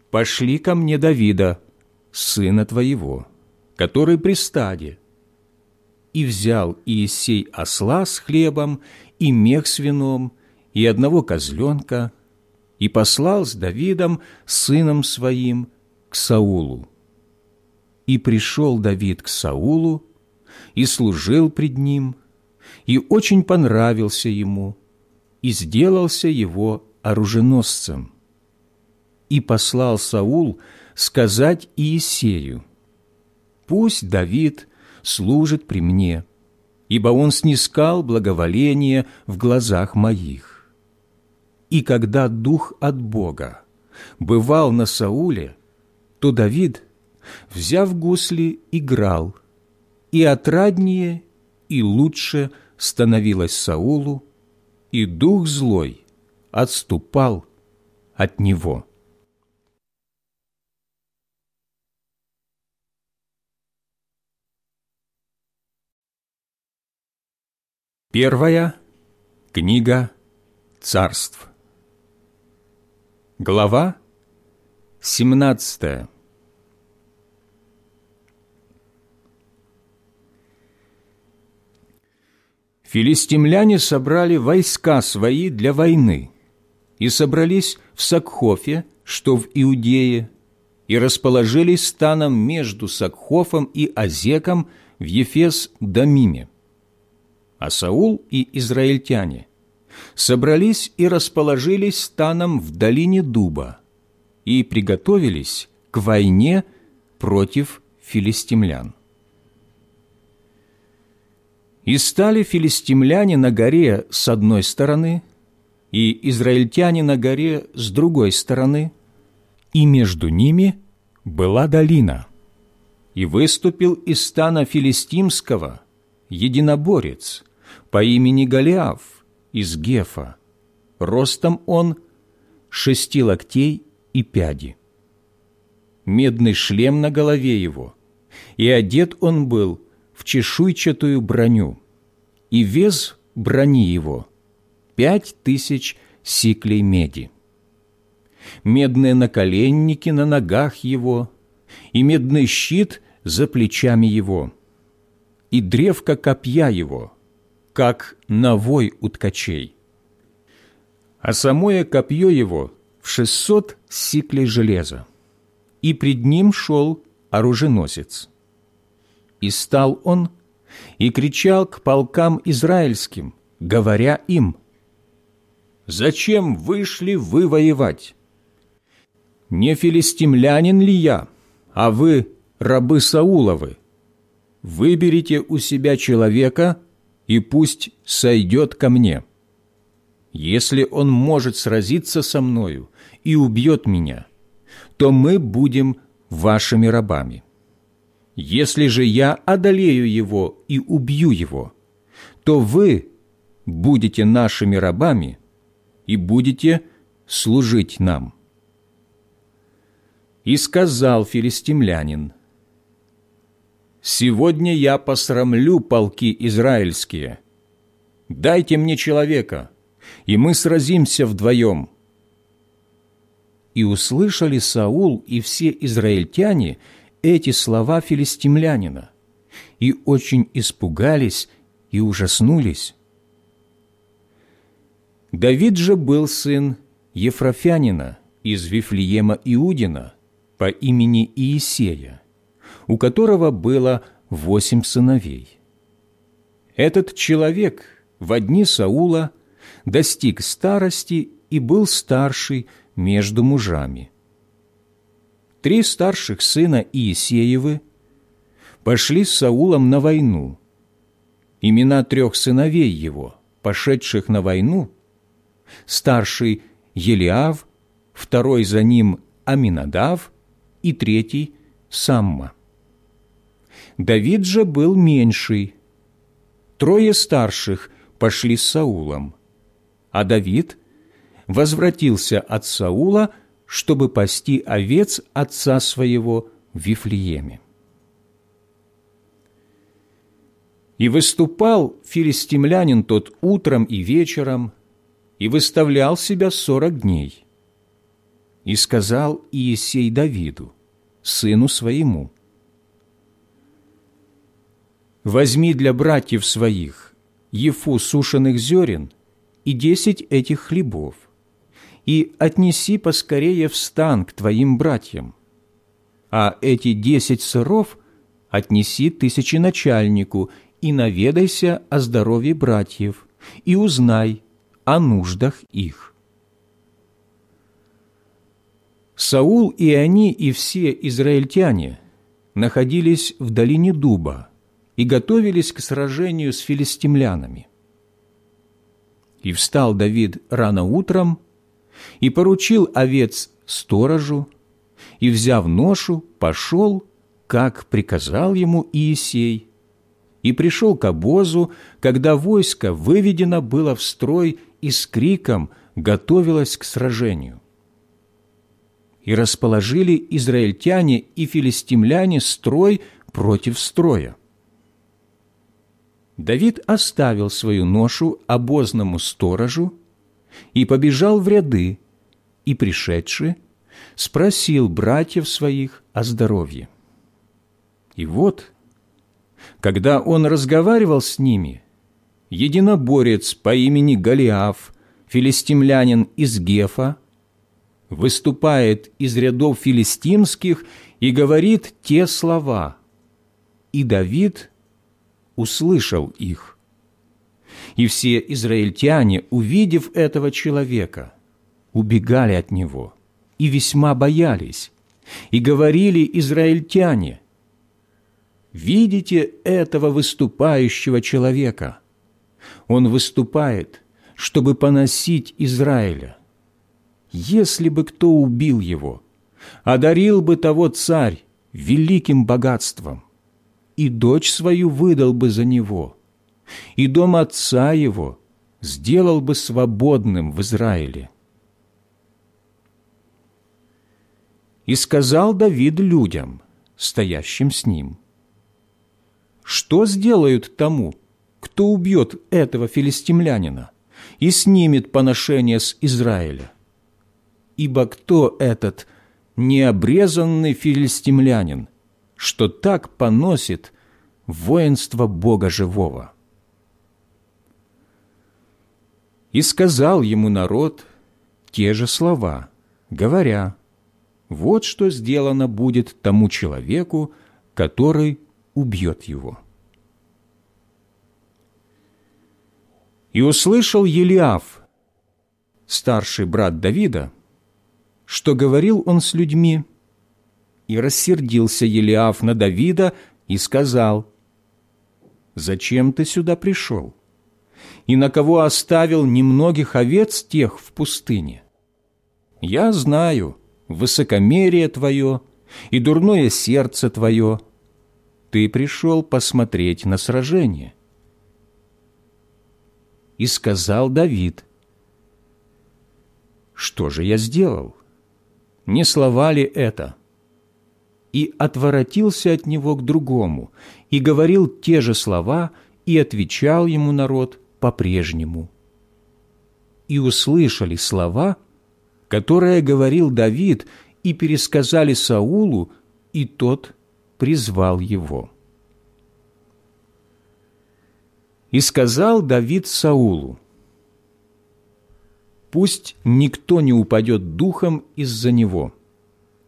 «Пошли ко мне Давида, сына твоего, который при стаде». И взял Иисей осла с хлебом и мех с вином, и одного козленка, и послал с Давидом, сыном своим, к Саулу. И пришел Давид к Саулу, и служил пред ним, и очень понравился ему, и сделался его оруженосцем. И послал Саул сказать Иисею, «Пусть Давид служит при мне, ибо он снискал благоволение в глазах моих». И когда дух от Бога бывал на Сауле, то Давид, взяв гусли, играл, и отраднее, и лучше становилось Саулу, и дух злой отступал от него. Первая книга царств. Глава 17 Филистимляне собрали войска свои для войны и собрались в Сакхофе, что в Иудее, и расположились станом между Сакхофом и Азеком в Ефес-Дамиме. А Саул и израильтяне собрались и расположились станом в долине Дуба и приготовились к войне против филистимлян. И стали филистимляне на горе с одной стороны, и израильтяне на горе с другой стороны, и между ними была долина. И выступил из стана филистимского единоборец – по имени Голиаф из Гефа. Ростом он шести локтей и пяди. Медный шлем на голове его, и одет он был в чешуйчатую броню, и вес брони его — пять тысяч сиклей меди. Медные наколенники на ногах его, и медный щит за плечами его, и древко копья его — как навой у ткачей. А самое копье его в шестьсот сиклей железа, и пред ним шел оруженосец. И стал он и кричал к полкам израильским, говоря им, «Зачем вышли вы воевать? Не филистимлянин ли я, а вы рабы Сауловы? Выберите у себя человека, и пусть сойдет ко мне. Если он может сразиться со мною и убьет меня, то мы будем вашими рабами. Если же я одолею его и убью его, то вы будете нашими рабами и будете служить нам». И сказал филистимлянин, Сегодня я посрамлю полки израильские. Дайте мне человека, и мы сразимся вдвоем». И услышали Саул и все израильтяне эти слова филистимлянина, и очень испугались и ужаснулись. Давид же был сын Ефрофянина из Вифлеема Иудина по имени Иисея, у которого было восемь сыновей. Этот человек в дни Саула достиг старости и был старший между мужами. Три старших сына Иисеевы пошли с Саулом на войну. Имена трех сыновей его, пошедших на войну, старший Елиав, второй за ним Аминадав и третий Самма. Давид же был меньший. Трое старших пошли с Саулом, а Давид возвратился от Саула, чтобы пасти овец отца своего в Вифлееме. И выступал филистимлянин тот утром и вечером, и выставлял себя сорок дней. И сказал Иесей Давиду, сыну своему, возьми для братьев своих ефу сушеных зерен и десять этих хлебов, и отнеси поскорее в стан к твоим братьям, а эти десять сыров отнеси тысяченачальнику и наведайся о здоровье братьев, и узнай о нуждах их. Саул и они, и все израильтяне находились в долине Дуба и готовились к сражению с филистимлянами. И встал Давид рано утром и поручил овец сторожу, и, взяв ношу, пошел, как приказал ему Иисей, и пришел к обозу, когда войско выведено было в строй и с криком готовилось к сражению. И расположили израильтяне и филистимляне строй против строя. Давид оставил свою ношу обозному сторожу и побежал в ряды, и, пришедший, спросил братьев своих о здоровье. И вот когда он разговаривал с ними, единоборец по имени Голиаф, филистимлянин из Гефа, выступает из рядов филистимских и говорит те слова, и Давид услышал их. И все израильтяне, увидев этого человека, убегали от него и весьма боялись, и говорили израильтяне – Видите этого выступающего человека? Он выступает, чтобы поносить Израиля. Если бы кто убил его, одарил бы того царь великим богатством, и дочь свою выдал бы за него, и дом отца его сделал бы свободным в Израиле. И сказал Давид людям, стоящим с ним – что сделают тому, кто убьет этого филистимлянина и снимет поношение с Израиля? Ибо кто этот необрезанный филистимлянин, что так поносит воинство Бога живого? И сказал ему народ те же слова, говоря, «Вот что сделано будет тому человеку, который убьет его. И услышал Елиаф, старший брат Давида, что говорил он с людьми, и рассердился Елиаф на Давида и сказал, «Зачем ты сюда пришел? И на кого оставил немногих овец тех в пустыне? Я знаю высокомерие твое и дурное сердце твое, ты пришел посмотреть на сражение. И сказал Давид, что же я сделал? Не слова ли это? И отворотился от него к другому, и говорил те же слова, и отвечал ему народ по-прежнему. И услышали слова, которые говорил Давид, и пересказали Саулу, и тот призвал его. И сказал Давид Саулу, «Пусть никто не упадет духом из-за него.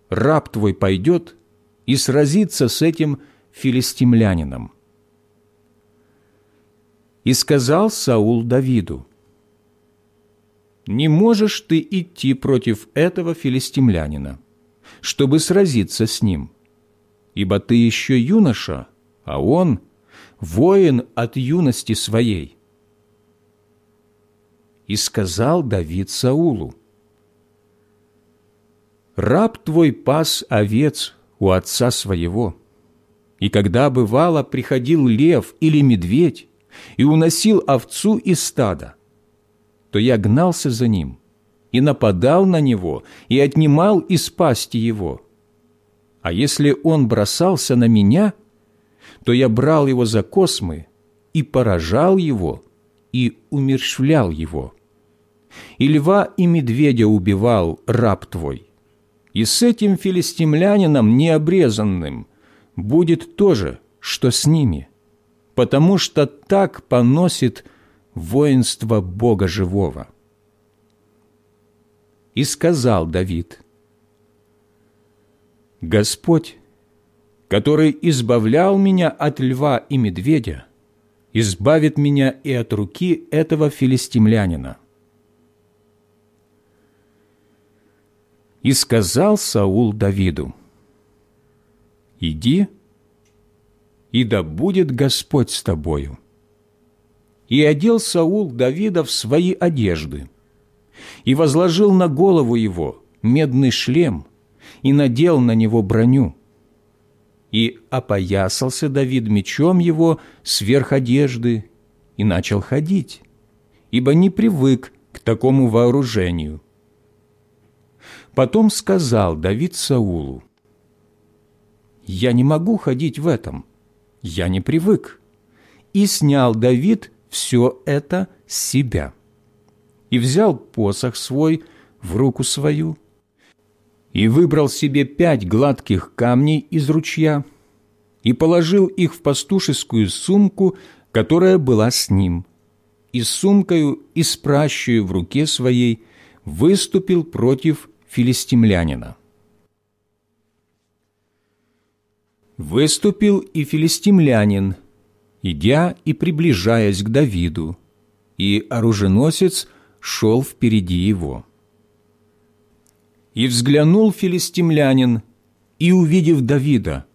Раб твой пойдет и сразится с этим филистимлянином». И сказал Саул Давиду, «Не можешь ты идти против этого филистимлянина, чтобы сразиться с ним» ибо ты еще юноша, а он – воин от юности своей». И сказал Давид Саулу, «Раб твой пас овец у отца своего, и когда, бывало, приходил лев или медведь и уносил овцу из стада, то я гнался за ним и нападал на него и отнимал из пасти его» А если он бросался на меня, то я брал его за космы и поражал его, и умерщвлял его. И льва и медведя убивал раб твой. И с этим филистимлянином необрезанным будет то же, что с ними, потому что так поносит воинство Бога живого. И сказал Давид – Господь который избавлял меня от льва и медведя, избавит меня и от руки этого филистимлянина». И сказал Саул Давиду, «Иди, и да будет Господь с тобою». И одел Саул Давида в свои одежды, и возложил на голову его медный шлем, и надел на него броню. И опоясался Давид мечом его сверх одежды и начал ходить, ибо не привык к такому вооружению. Потом сказал Давид Саулу, «Я не могу ходить в этом, я не привык». И снял Давид все это с себя. И взял посох свой в руку свою, и выбрал себе пять гладких камней из ручья, и положил их в пастушескую сумку, которая была с ним, и сумкою и с пращою в руке своей выступил против филистимлянина. Выступил и филистимлянин, идя и приближаясь к Давиду, и оруженосец шел впереди его. И взглянул филистимлянин, и, увидев Давида,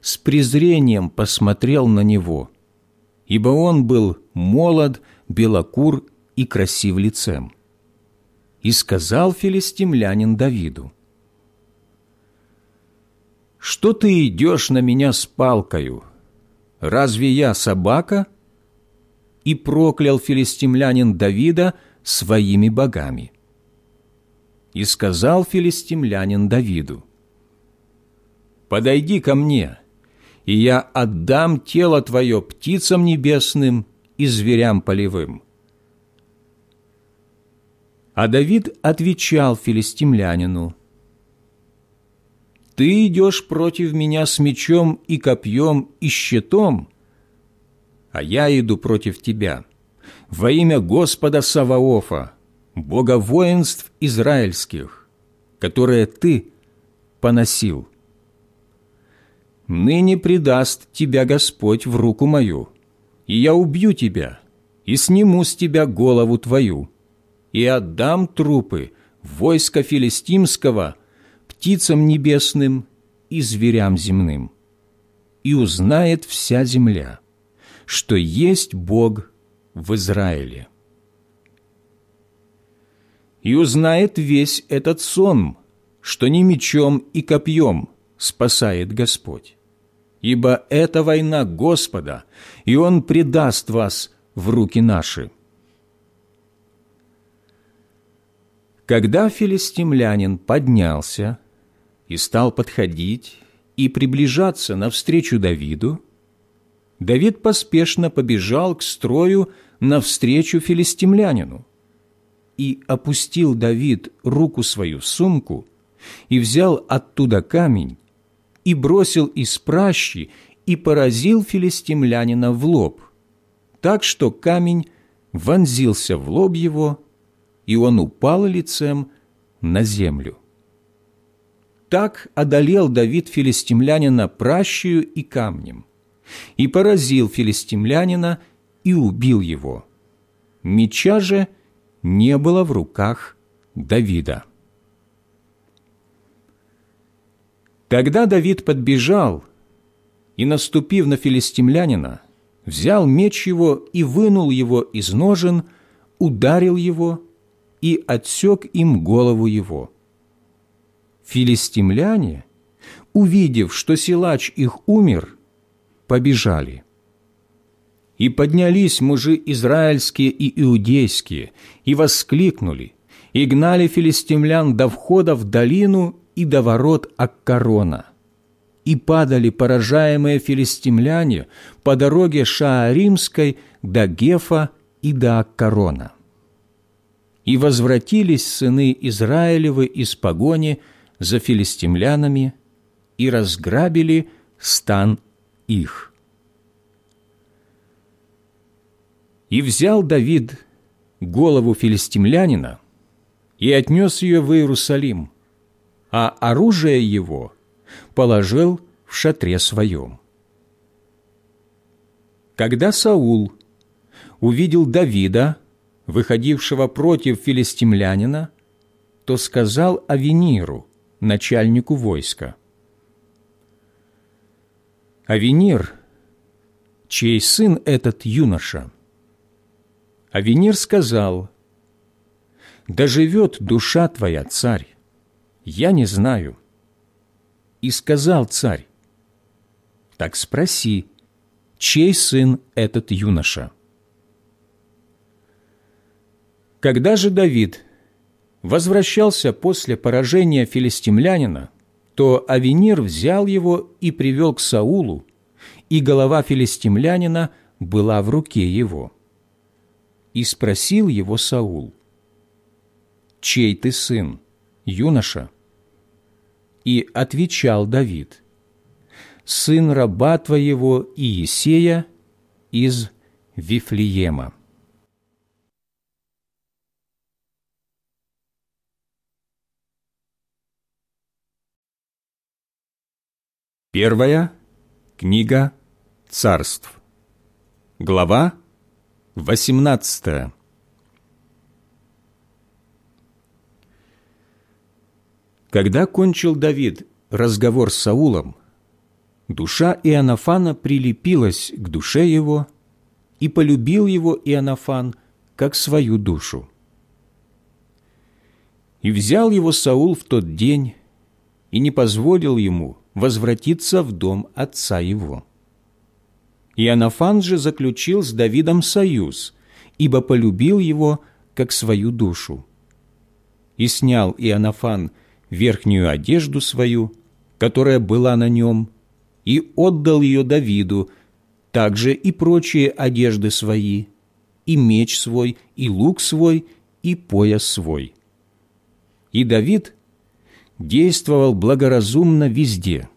с презрением посмотрел на него, ибо он был молод, белокур и красив лицем. И сказал филистимлянин Давиду, «Что ты идешь на меня с палкою? Разве я собака?» И проклял филистимлянин Давида своими богами. И сказал филистимлянин Давиду, «Подойди ко мне, и я отдам тело твое птицам небесным и зверям полевым». А Давид отвечал филистимлянину, «Ты идешь против меня с мечом и копьем и щитом, а я иду против тебя во имя Господа Саваофа, Бога воинств израильских, которое ты поносил. Ныне предаст тебя Господь в руку мою, и я убью тебя, и сниму с тебя голову твою» и отдам трупы войска филистимского птицам небесным и зверям земным. И узнает вся земля, что есть Бог в Израиле. И узнает весь этот сон, что не мечом и копьем спасает Господь. Ибо это война Господа, и Он предаст вас в руки наши». Когда филистимлянин поднялся и стал подходить и приближаться навстречу Давиду, Давид поспешно побежал к строю навстречу филистимлянину. И опустил Давид руку свою в сумку, и взял оттуда камень, и бросил из пращи, и поразил филистимлянина в лоб, так что камень вонзился в лоб его, и он упал лицем на землю. Так одолел Давид филистимлянина пращую и камнем, и поразил филистимлянина и убил его. Меча же не было в руках Давида. Тогда Давид подбежал и, наступив на филистимлянина, взял меч его и вынул его из ножен, ударил его и отсек им голову его. Филистимляне, увидев, что силач их умер, побежали. И поднялись мужи израильские и иудейские, и воскликнули, и гнали филистимлян до входа в долину и до ворот Аккарона. И падали поражаемые филистимляне по дороге Шааримской до Гефа и до Аккарона и возвратились сыны Израилевы из погони за филистимлянами и разграбили стан их. И взял Давид голову филистимлянина и отнес ее в Иерусалим, а оружие его положил в шатре своем. Когда Саул увидел Давида, выходившего против филистимлянина, то сказал Авениру, начальнику войска. «Авенир, чей сын этот юноша?» Авенир сказал, «Да живет душа твоя, царь, я не знаю». И сказал царь, «Так спроси, чей сын этот юноша?» Когда же Давид возвращался после поражения филистимлянина, то Авенир взял его и привел к Саулу, и голова филистимлянина была в руке его. И спросил его Саул, «Чей ты сын, юноша?» И отвечал Давид, «Сын раба твоего Иесея из Вифлеема». Первая книга царств. Глава 18. Когда кончил Давид разговор с Саулом, душа Иоаннафана прилепилась к душе его, и полюбил его Иоаннафан как свою душу. И взял его Саул в тот день, и не позволил ему возвратиться в дом отца его. Иоаннафан же заключил с Давидом союз, ибо полюбил его, как свою душу. И снял Иоаннафан верхнюю одежду свою, которая была на нем, и отдал ее Давиду, также и прочие одежды свои, и меч свой, и лук свой, и пояс свой. И Давид действовал благоразумно везде,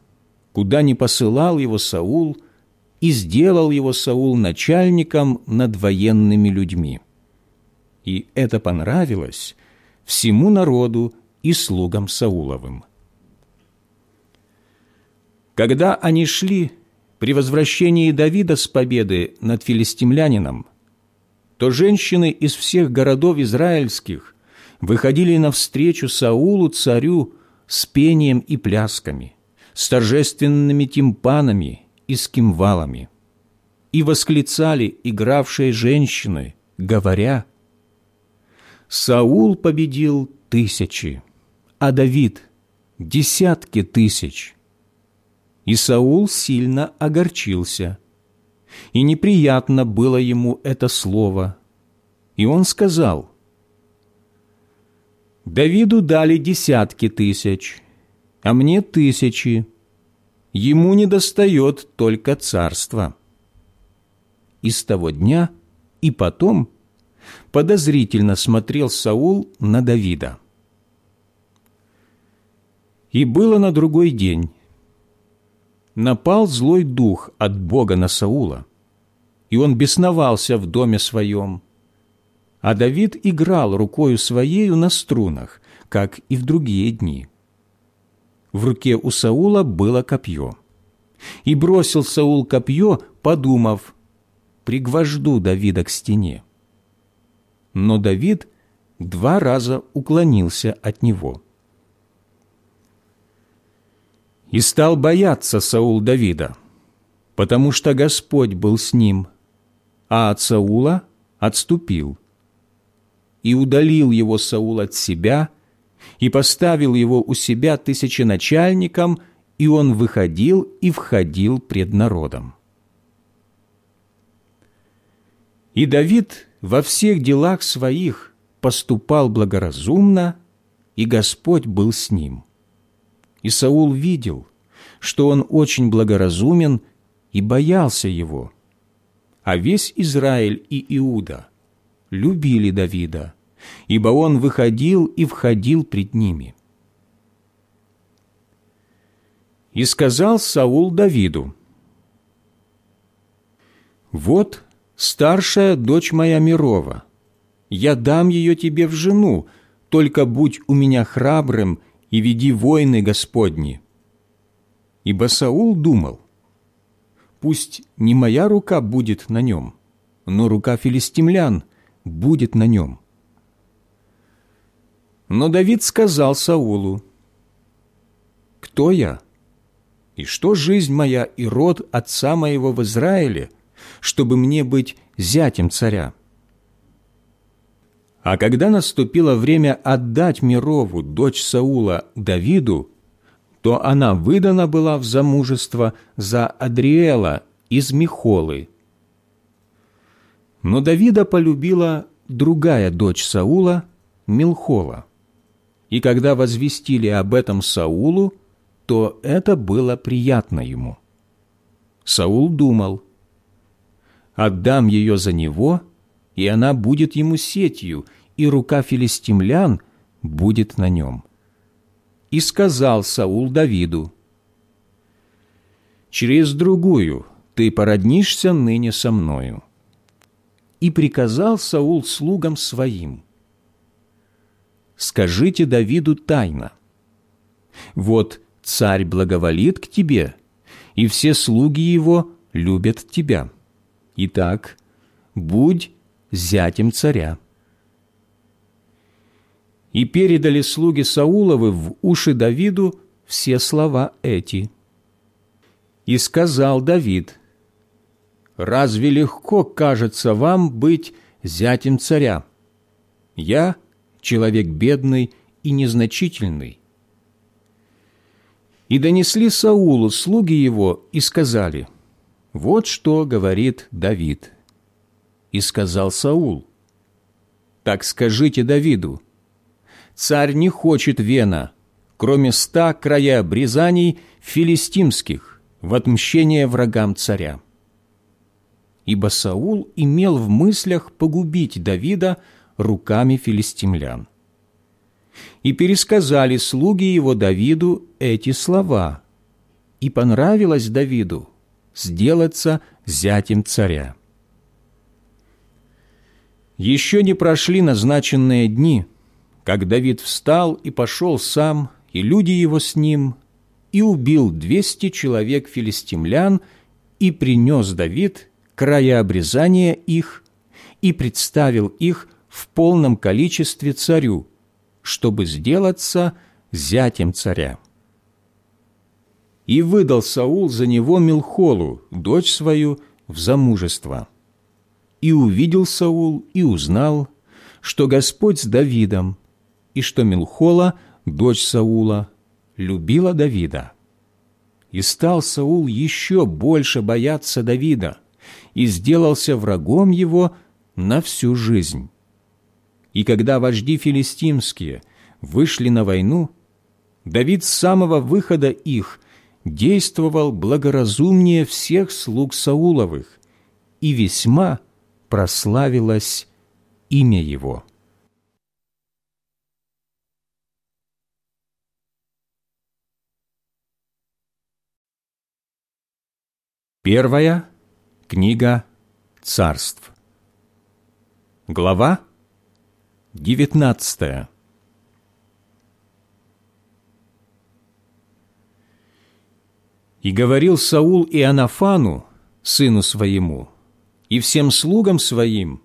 куда не посылал его Саул, и сделал его Саул начальником над военными людьми. И это понравилось всему народу и слугам Сауловым. Когда они шли при возвращении Давида с победы над филистимлянином, то женщины из всех городов израильских выходили навстречу Саулу, царю, с пением и плясками, с торжественными тимпанами и с кимвалами. И восклицали игравшие женщины, говоря, «Саул победил тысячи, а Давид – десятки тысяч». И Саул сильно огорчился, и неприятно было ему это слово. И он сказал, Давиду дали десятки тысяч, а мне тысячи. Ему не достает только царства. И с того дня и потом подозрительно смотрел Саул на Давида. И было на другой день. Напал злой дух от Бога на Саула, и он бесновался в доме своем, а Давид играл рукою своею на струнах, как и в другие дни. В руке у Саула было копье. И бросил Саул копье, подумав, «Пригвожду Давида к стене». Но Давид два раза уклонился от него. И стал бояться Саул Давида, потому что Господь был с ним, а от Саула отступил и удалил его Саул от себя, и поставил его у себя тысяченачальником, и он выходил и входил пред народом. И Давид во всех делах своих поступал благоразумно, и Господь был с ним. И Саул видел, что он очень благоразумен и боялся его. А весь Израиль и Иуда – любили Давида, ибо он выходил и входил пред ними. И сказал Саул Давиду, «Вот старшая дочь моя Мирова, я дам ее тебе в жену, только будь у меня храбрым и веди войны Господни». Ибо Саул думал, «Пусть не моя рука будет на нем, но рука филистимлян будет на нем». Но Давид сказал Саулу, «Кто я? И что жизнь моя и род отца моего в Израиле, чтобы мне быть зятем царя?» А когда наступило время отдать Мирову, дочь Саула, Давиду, то она выдана была в замужество за Адриэла из Михолы. Но Давида полюбила другая дочь Саула, Милхола. И когда возвестили об этом Саулу, то это было приятно ему. Саул думал, «Отдам ее за него, и она будет ему сетью, и рука филистимлян будет на нем». И сказал Саул Давиду, «Через другую ты породнишься ныне со мною». И приказал Саул слугам своим, «Скажите Давиду тайно, вот царь благоволит к тебе, и все слуги его любят тебя. Итак, будь зятем царя». И передали слуги Сауловы в уши Давиду все слова эти. И сказал Давид, «Разве легко кажется вам быть зятем царя? Я человек бедный и незначительный». И донесли Саулу слуги его и сказали, «Вот что говорит Давид». И сказал Саул, «Так скажите Давиду, царь не хочет вена, кроме ста края обрезаний филистимских в отмщение врагам царя. Ибо Саул имел в мыслях погубить Давида руками филистимлян. И пересказали слуги его Давиду эти слова, и понравилось Давиду сделаться зятем царя. Еще не прошли назначенные дни – как Давид встал и пошел сам, и люди его с ним, и убил двести человек филистимлян, и принес Давид края обрезания их, и представил их в полном количестве царю, чтобы сделаться зятем царя. И выдал Саул за него Милхолу, дочь свою, в замужество. И увидел Саул и узнал, что Господь с Давидом, и что Милхола, дочь Саула, любила Давида. И стал Саул еще больше бояться Давида и сделался врагом его на всю жизнь. И когда вожди филистимские вышли на войну, Давид с самого выхода их действовал благоразумнее всех слуг Сауловых, и весьма прославилось имя его. Первая книга царств. Глава девятнадцатая. И говорил Саул и Анафану, сыну своему, и всем слугам своим,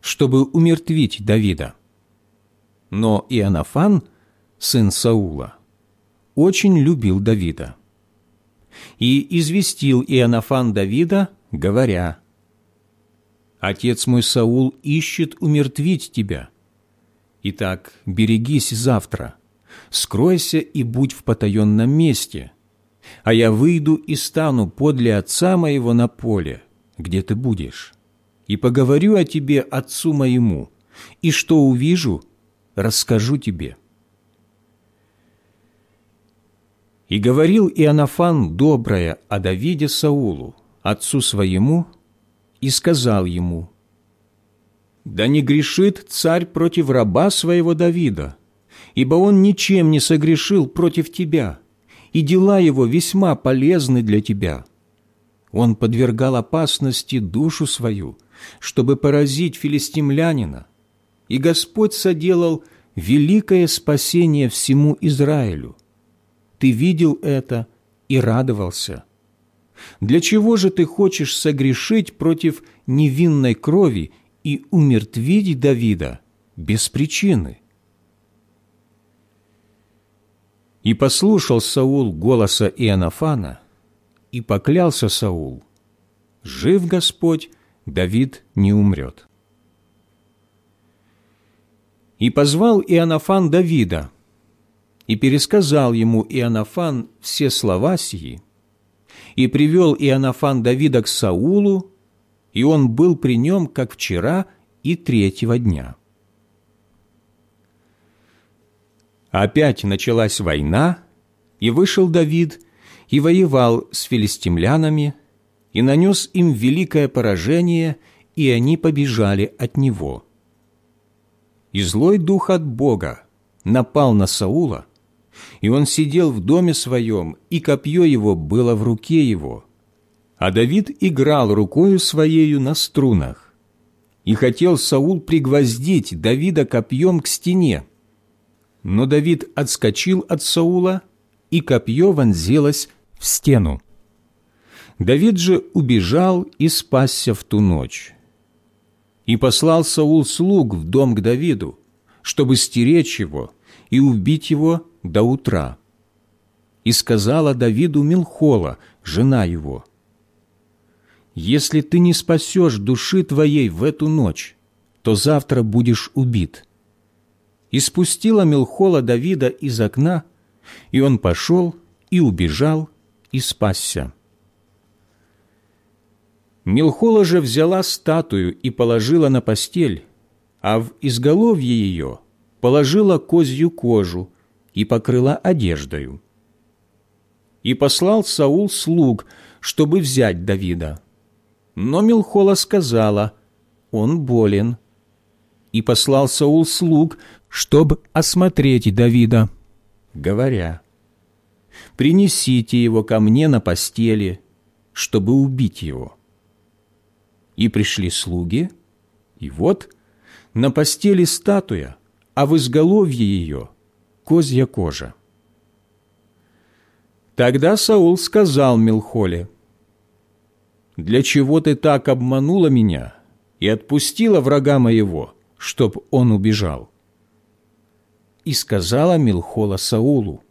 чтобы умертвить Давида. Но Иоаннафан, сын Саула, очень любил Давида и известил Иоаннафан Давида, говоря, «Отец мой Саул ищет умертвить тебя. Итак, берегись завтра, скройся и будь в потаенном месте, а я выйду и стану подле отца моего на поле, где ты будешь, и поговорю о тебе отцу моему, и что увижу, расскажу тебе». И говорил Иоаннафан доброе о Давиде Саулу, отцу своему, и сказал ему, «Да не грешит царь против раба своего Давида, ибо он ничем не согрешил против тебя, и дела его весьма полезны для тебя. Он подвергал опасности душу свою, чтобы поразить филистимлянина, и Господь соделал великое спасение всему Израилю. Ты видел это и радовался. Для чего же ты хочешь согрешить против невинной крови и умертвить Давида без причины?» И послушал Саул голоса Иоаннафана, и поклялся Саул, «Жив Господь, Давид не умрет». И позвал Иоаннафан Давида, и пересказал ему Иоаннафан все слова сии, и привел Иоаннафан Давида к Саулу, и он был при нем, как вчера и третьего дня. Опять началась война, и вышел Давид, и воевал с филистимлянами, и нанес им великое поражение, и они побежали от него. И злой дух от Бога напал на Саула, и он сидел в доме своем, и копье его было в руке его. А Давид играл рукою своею на струнах. И хотел Саул пригвоздить Давида копьем к стене, но Давид отскочил от Саула, и копье вонзилось в стену. Давид же убежал и спасся в ту ночь. И послал Саул слуг в дом к Давиду, чтобы стеречь его и убить его до утра. И сказала Давиду Милхола, жена его, «Если ты не спасешь души твоей в эту ночь, то завтра будешь убит» и спустила Милхола Давида из окна, и он пошел и убежал и спасся. Милхола же взяла статую и положила на постель, а в изголовье ее положила козью кожу и покрыла одеждою. И послал Саул слуг, чтобы взять Давида. Но Милхола сказала, «Он болен». И послал Саул слуг, чтобы осмотреть Давида, говоря, «Принесите его ко мне на постели, чтобы убить его». И пришли слуги, и вот на постели статуя, а в изголовье ее козья кожа. Тогда Саул сказал Милхоле, «Для чего ты так обманула меня и отпустила врага моего, чтоб он убежал?» и сказала Милхола Саулу.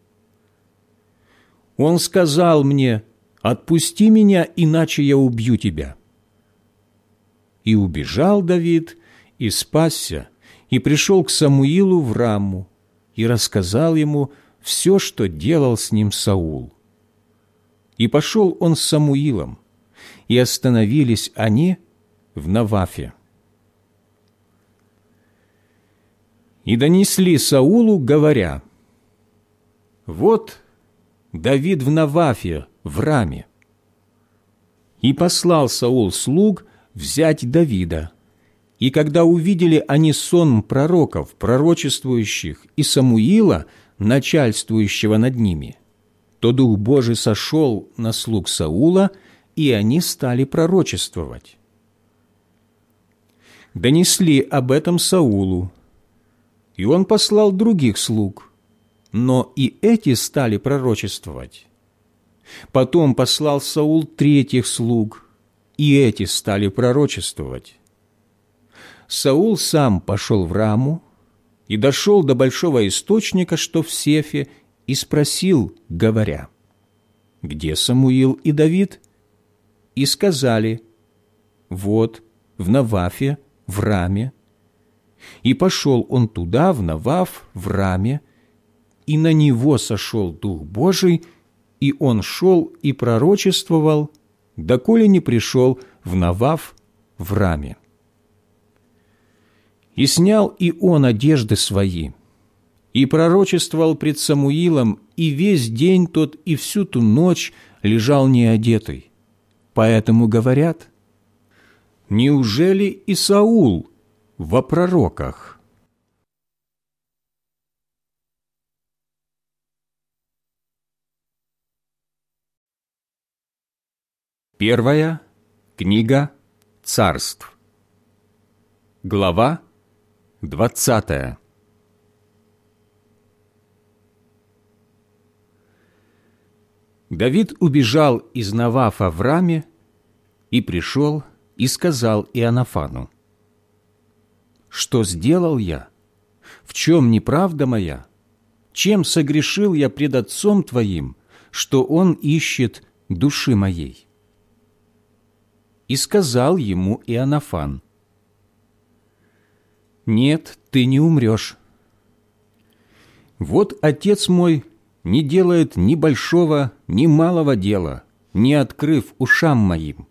Он сказал мне, «Отпусти меня, иначе я убью тебя». И убежал Давид, и спасся, и пришел к Самуилу в Рамму, и рассказал ему все, что делал с ним Саул. И пошел он с Самуилом, и остановились они в Навафе. и донесли Саулу, говоря, «Вот Давид в Навафе, в Раме». И послал Саул слуг взять Давида. И когда увидели они сон пророков, пророчествующих, и Самуила, начальствующего над ними, то Дух Божий сошел на слуг Саула, и они стали пророчествовать. Донесли об этом Саулу, и он послал других слуг, но и эти стали пророчествовать. Потом послал Саул третьих слуг, и эти стали пророчествовать. Саул сам пошел в Раму и дошел до большого источника, что в Сефе, и спросил, говоря, «Где Самуил и Давид?» И сказали, «Вот, в Навафе, в Раме, и пошел он туда, в Навав, в раме, и на него сошел Дух Божий, и он шел и пророчествовал, доколе не пришел в Навав, в раме. И снял и он одежды свои, и пророчествовал пред Самуилом, и весь день тот и всю ту ночь лежал неодетый. Поэтому говорят, «Неужели и Саул во пророках. Первая книга царств. Глава двадцатая. Давид убежал из Навафа в Раме и пришел и сказал Иоаннафану, «Что сделал я? В чем неправда моя? Чем согрешил я пред отцом твоим, что он ищет души моей?» И сказал ему Иоаннафан, «Нет, ты не умрешь. Вот отец мой не делает ни большого, ни малого дела, не открыв ушам моим.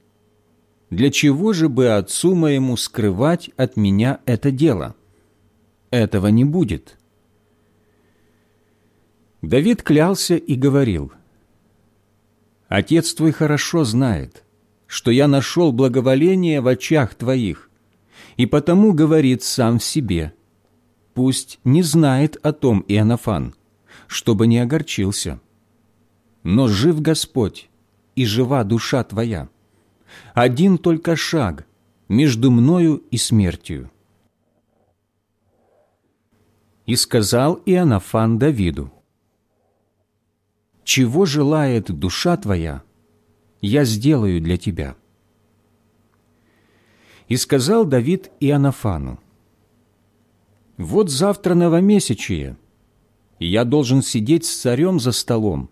Для чего же бы отцу моему скрывать от меня это дело? Этого не будет. Давид клялся и говорил, «Отец твой хорошо знает, что я нашел благоволение в очах твоих, и потому говорит сам в себе, пусть не знает о том Иоаннафан, чтобы не огорчился. Но жив Господь, и жива душа твоя. Один только шаг между мною и смертью. И сказал Иоаннафан Давиду, «Чего желает душа твоя, я сделаю для тебя». И сказал Давид Иоаннафану, «Вот завтра новомесячие, и я должен сидеть с царем за столом,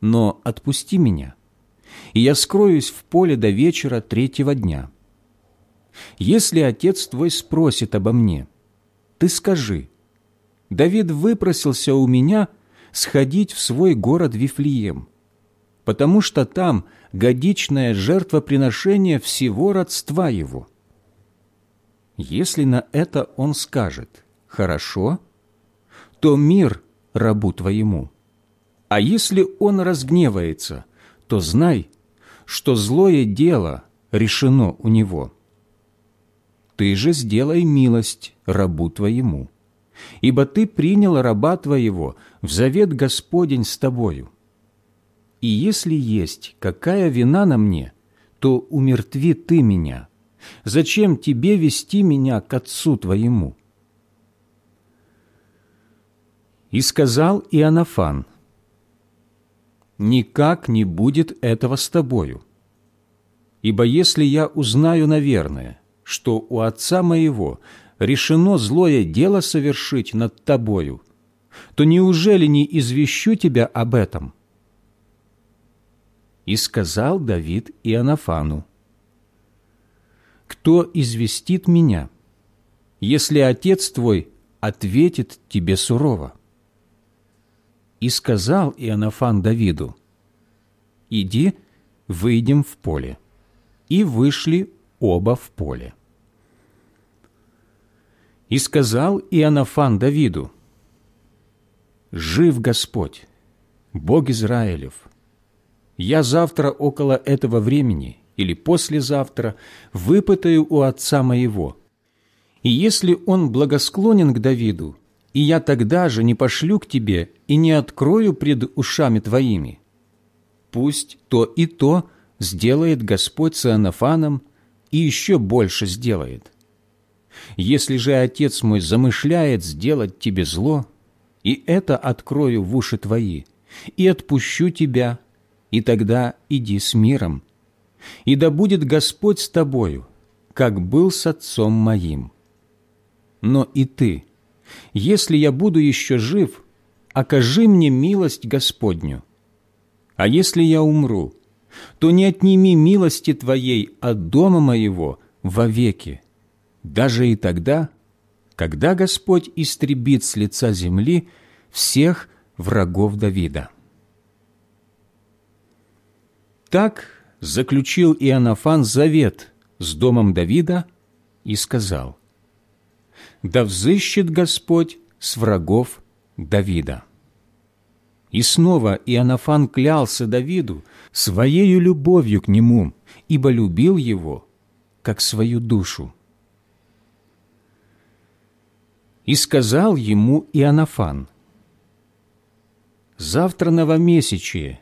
но отпусти меня, и я скроюсь в поле до вечера третьего дня. Если отец твой спросит обо мне, ты скажи, Давид выпросился у меня сходить в свой город Вифлеем, потому что там годичное жертвоприношение всего родства его. Если на это он скажет «хорошо», то мир рабу твоему. А если он разгневается, то знай, что злое дело решено у него. Ты же сделай милость рабу твоему, ибо ты принял раба твоего в завет Господень с тобою. И если есть какая вина на мне, то умертви ты меня. Зачем тебе вести меня к отцу твоему?» И сказал Иоаннафан, «Никак не будет этого с тобою. Ибо если я узнаю, наверное, что у отца моего решено злое дело совершить над тобою, то неужели не извещу тебя об этом?» И сказал Давид Иоаннафану, «Кто известит меня, если отец твой ответит тебе сурово?» И сказал Иоаннафан Давиду, «Иди, выйдем в поле». И вышли оба в поле. И сказал Иоаннафан Давиду, «Жив Господь, Бог Израилев! Я завтра около этого времени или послезавтра выпытаю у отца моего, и если он благосклонен к Давиду, и я тогда же не пошлю к тебе и не открою пред ушами твоими. Пусть то и то сделает Господь с Иоаннафаном и еще больше сделает. Если же отец мой замышляет сделать тебе зло, и это открою в уши твои, и отпущу тебя, и тогда иди с миром. И да будет Господь с тобою, как был с отцом моим. Но и ты, если я буду еще жив, окажи мне милость Господню. А если я умру, то не отними милости Твоей от дома моего вовеки, даже и тогда, когда Господь истребит с лица земли всех врагов Давида. Так заключил Иоаннафан завет с домом Давида и сказал – да взыщет Господь с врагов Давида». И снова Иоаннафан клялся Давиду своею любовью к нему, ибо любил его, как свою душу. И сказал ему Иоаннафан, «Завтра новомесячие,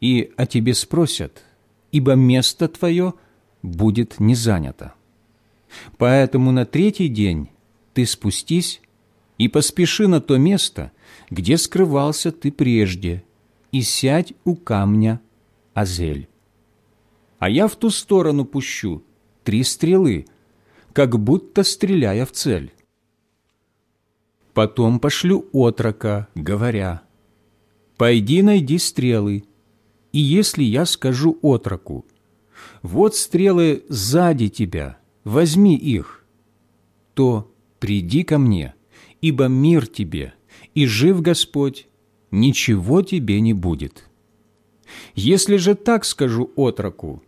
и о тебе спросят, ибо место твое будет не занято. Поэтому на третий день ты спустись и поспеши на то место, где скрывался ты прежде, и сядь у камня Азель. А я в ту сторону пущу три стрелы, как будто стреляя в цель. Потом пошлю отрока, говоря, «Пойди найди стрелы, и если я скажу отроку, вот стрелы сзади тебя, возьми их, то приди ко мне, ибо мир тебе, и жив Господь, ничего тебе не будет. Если же так скажу отроку,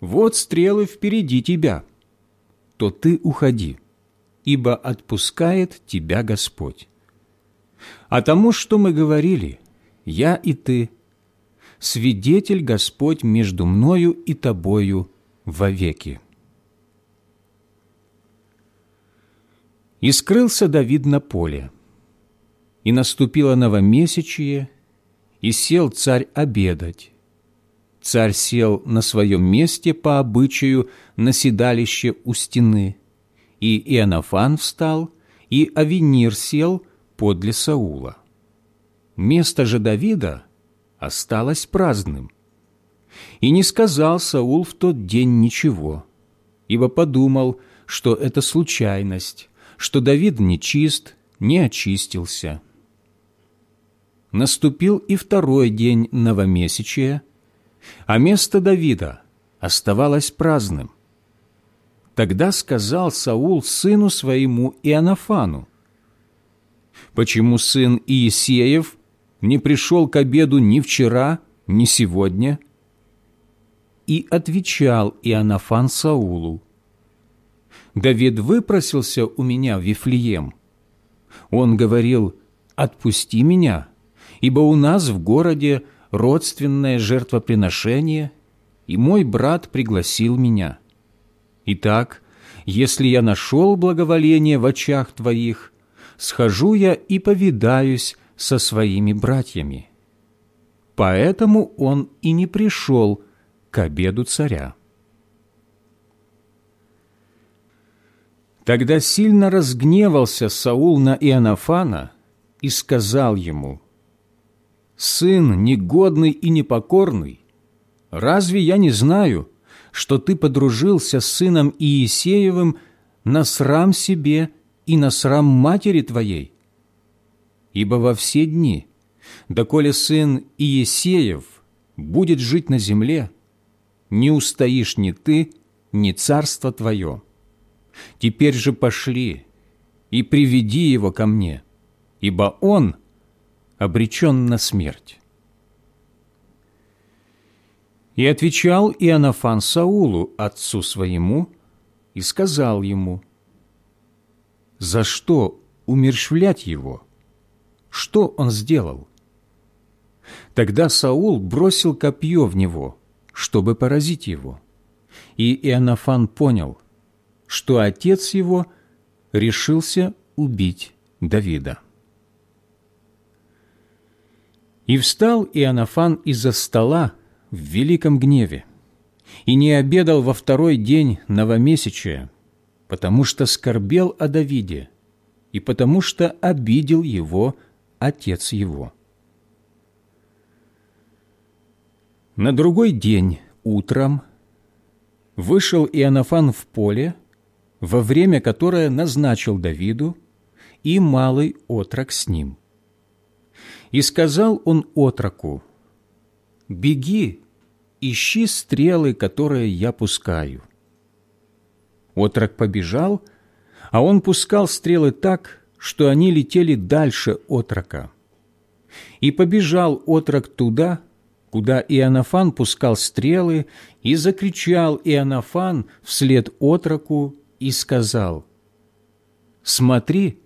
вот стрелы впереди тебя, то ты уходи, ибо отпускает тебя Господь. А тому, что мы говорили, я и ты, свидетель Господь между мною и тобою вовеки. И скрылся Давид на поле, и наступило новомесячие, и сел царь обедать. Царь сел на своем месте по обычаю на седалище у стены, и Иоаннафан встал, и Авенир сел подле Саула. Место же Давида осталось праздным. И не сказал Саул в тот день ничего, ибо подумал, что это случайность, что Давид не чист, не очистился. Наступил и второй день новомесячия, а место Давида оставалось праздным. Тогда сказал Саул сыну своему Иоаннафану, «Почему сын Иисеев не пришел к обеду ни вчера, ни сегодня?» И отвечал Иоаннафан Саулу, Давид выпросился у меня в Вифлеем. Он говорил, «Отпусти меня, ибо у нас в городе родственное жертвоприношение, и мой брат пригласил меня. Итак, если я нашел благоволение в очах твоих, схожу я и повидаюсь со своими братьями». Поэтому он и не пришел к обеду царя. Тогда сильно разгневался Саул на Иоаннафана и сказал ему, «Сын негодный и непокорный, разве я не знаю, что ты подружился с сыном Иисеевым на срам себе и на срам матери твоей? Ибо во все дни, доколе сын Иесеев будет жить на земле, не устоишь ни ты, ни царство твое». Теперь же пошли и приведи его ко мне, ибо он обречен на смерть». И отвечал Иоаннафан Саулу, отцу своему, и сказал ему, «За что умершвлять его? Что он сделал?» Тогда Саул бросил копье в него, чтобы поразить его. И Иоаннафан понял, что отец его решился убить Давида. И встал Иоаннафан из-за стола в великом гневе, и не обедал во второй день новомесячия, потому что скорбел о Давиде, и потому что обидел его отец его. На другой день утром вышел Иоаннафан в поле во время которое назначил Давиду, и малый отрок с ним. И сказал он отроку, «Беги, ищи стрелы, которые я пускаю». Отрок побежал, а он пускал стрелы так, что они летели дальше отрока. И побежал отрок туда, куда Иоаннафан пускал стрелы, и закричал Иоаннафан вслед отроку и сказал, «Смотри,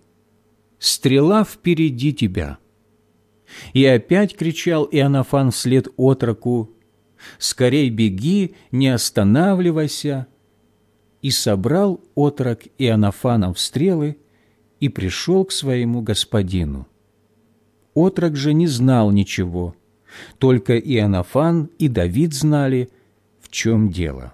стрела впереди тебя». И опять кричал Иоаннафан вслед отроку, «Скорей беги, не останавливайся!» И собрал отрок Иоаннафанов стрелы и пришел к своему господину. Отрок же не знал ничего, только Иоаннафан и Давид знали, в чем дело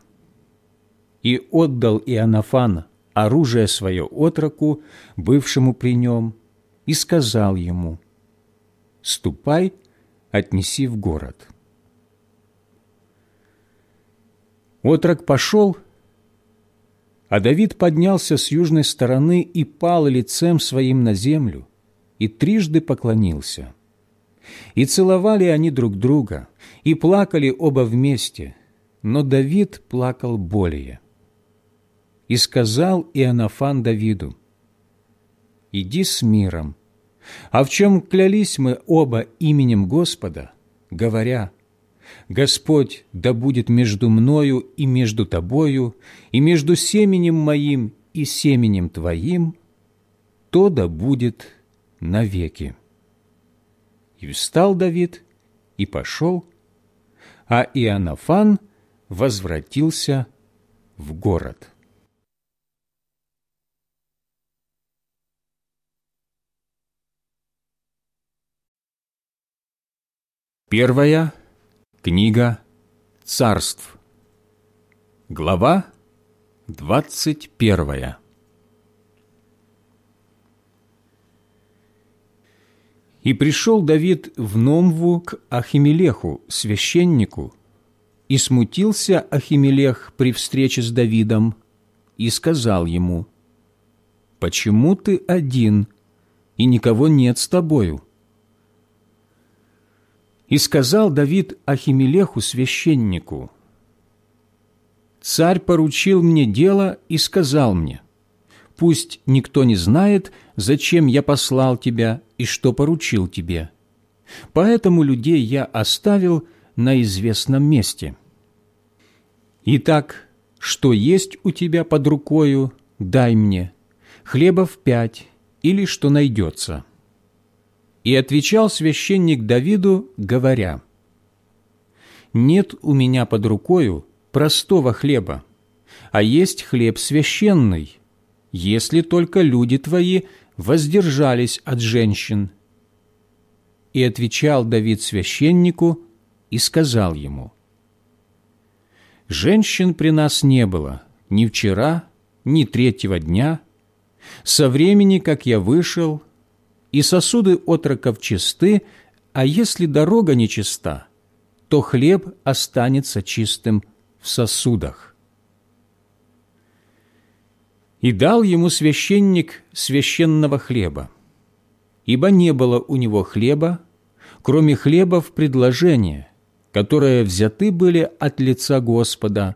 и отдал Иоаннафан оружие свое отроку, бывшему при нем, и сказал ему, «Ступай, отнеси в город». Отрок пошел, а Давид поднялся с южной стороны и пал лицем своим на землю, и трижды поклонился. И целовали они друг друга, и плакали оба вместе, но Давид плакал более. И сказал Иоаннафан Давиду, «Иди с миром, а в чем клялись мы оба именем Господа, говоря, Господь да будет между мною и между тобою, и между семенем моим и семенем твоим, то да будет навеки. И встал Давид и пошел, а Иоаннафан возвратился в город. Первая книга царств. Глава двадцать первая. И пришел Давид в Номву к Ахимелеху, священнику, и смутился Ахимелех при встрече с Давидом, и сказал ему, «Почему ты один, и никого нет с тобою?» И сказал Давид Ахимелеху, священнику, «Царь поручил мне дело и сказал мне, пусть никто не знает, зачем я послал тебя и что поручил тебе. Поэтому людей я оставил на известном месте. Итак, что есть у тебя под рукою, дай мне, хлебов пять или что найдется». И отвечал священник Давиду, говоря, «Нет у меня под рукою простого хлеба, а есть хлеб священный, если только люди твои воздержались от женщин». И отвечал Давид священнику и сказал ему, «Женщин при нас не было ни вчера, ни третьего дня, со времени, как я вышел, и сосуды отроков чисты, а если дорога нечиста, то хлеб останется чистым в сосудах. И дал ему священник священного хлеба, ибо не было у него хлеба, кроме хлеба в предложение, которые взяты были от лица Господа,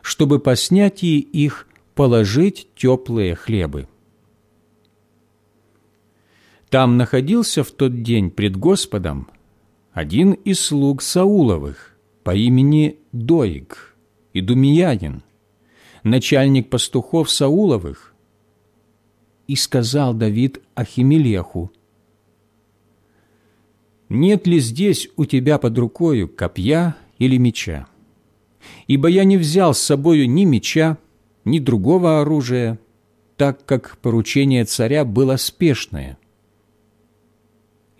чтобы по снятии их положить теплые хлебы. Там находился в тот день пред Господом один из слуг Сауловых по имени Доиг, идумиянин, начальник пастухов Сауловых. И сказал Давид Ахимелеху, «Нет ли здесь у тебя под рукою копья или меча? Ибо я не взял с собою ни меча, ни другого оружия, так как поручение царя было спешное».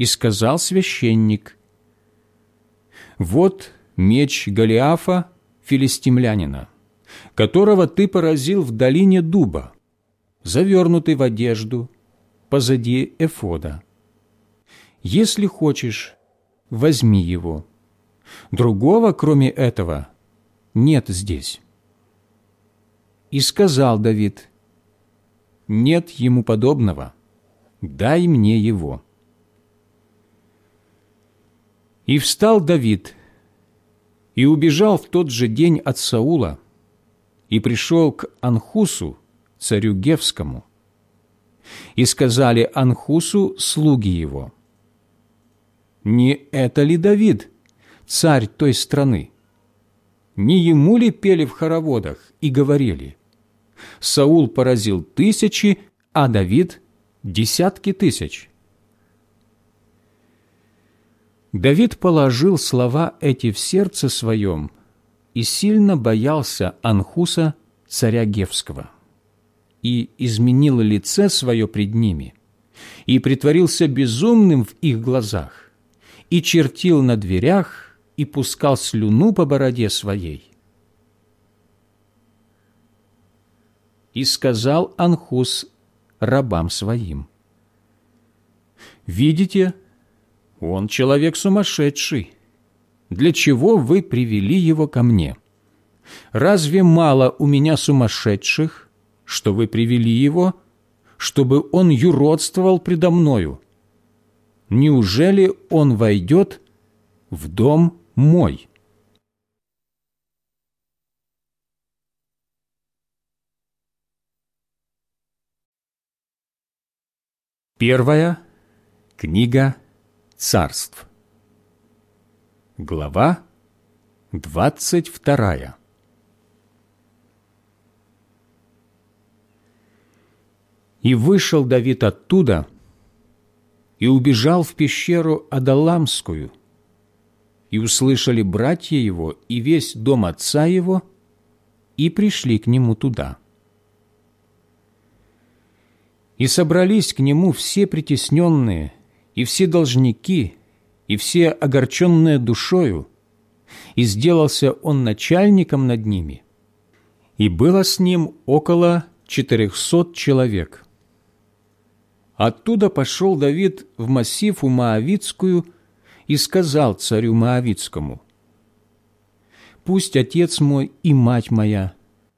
И сказал священник, «Вот меч Голиафа, филистимлянина, которого ты поразил в долине дуба, завернутый в одежду, позади эфода. Если хочешь, возьми его. Другого, кроме этого, нет здесь». И сказал Давид, «Нет ему подобного, дай мне его». И встал Давид, и убежал в тот же день от Саула, и пришел к Анхусу, царю Гевскому. И сказали Анхусу слуги его, «Не это ли Давид, царь той страны? Не ему ли пели в хороводах и говорили, Саул поразил тысячи, а Давид – десятки тысяч?» Давид положил слова эти в сердце своем и сильно боялся Анхуса, царя Гевского, и изменил лице свое пред ними, и притворился безумным в их глазах, и чертил на дверях, и пускал слюну по бороде своей. И сказал Анхус рабам своим, «Видите, Он человек сумасшедший. Для чего вы привели его ко мне? Разве мало у меня сумасшедших, что вы привели его, чтобы он юродствовал предо мною? Неужели он войдет в дом мой?» Первая книга царств. Глава двадцать вторая. И вышел Давид оттуда и убежал в пещеру Адаламскую, и услышали братья его и весь дом отца его, и пришли к нему туда. И собрались к нему все притесненные, и все должники, и все огорченные душою, и сделался он начальником над ними. И было с ним около четырехсот человек. Оттуда пошел Давид в массив у Моавицкую и сказал царю Моавицкому, «Пусть отец мой и мать моя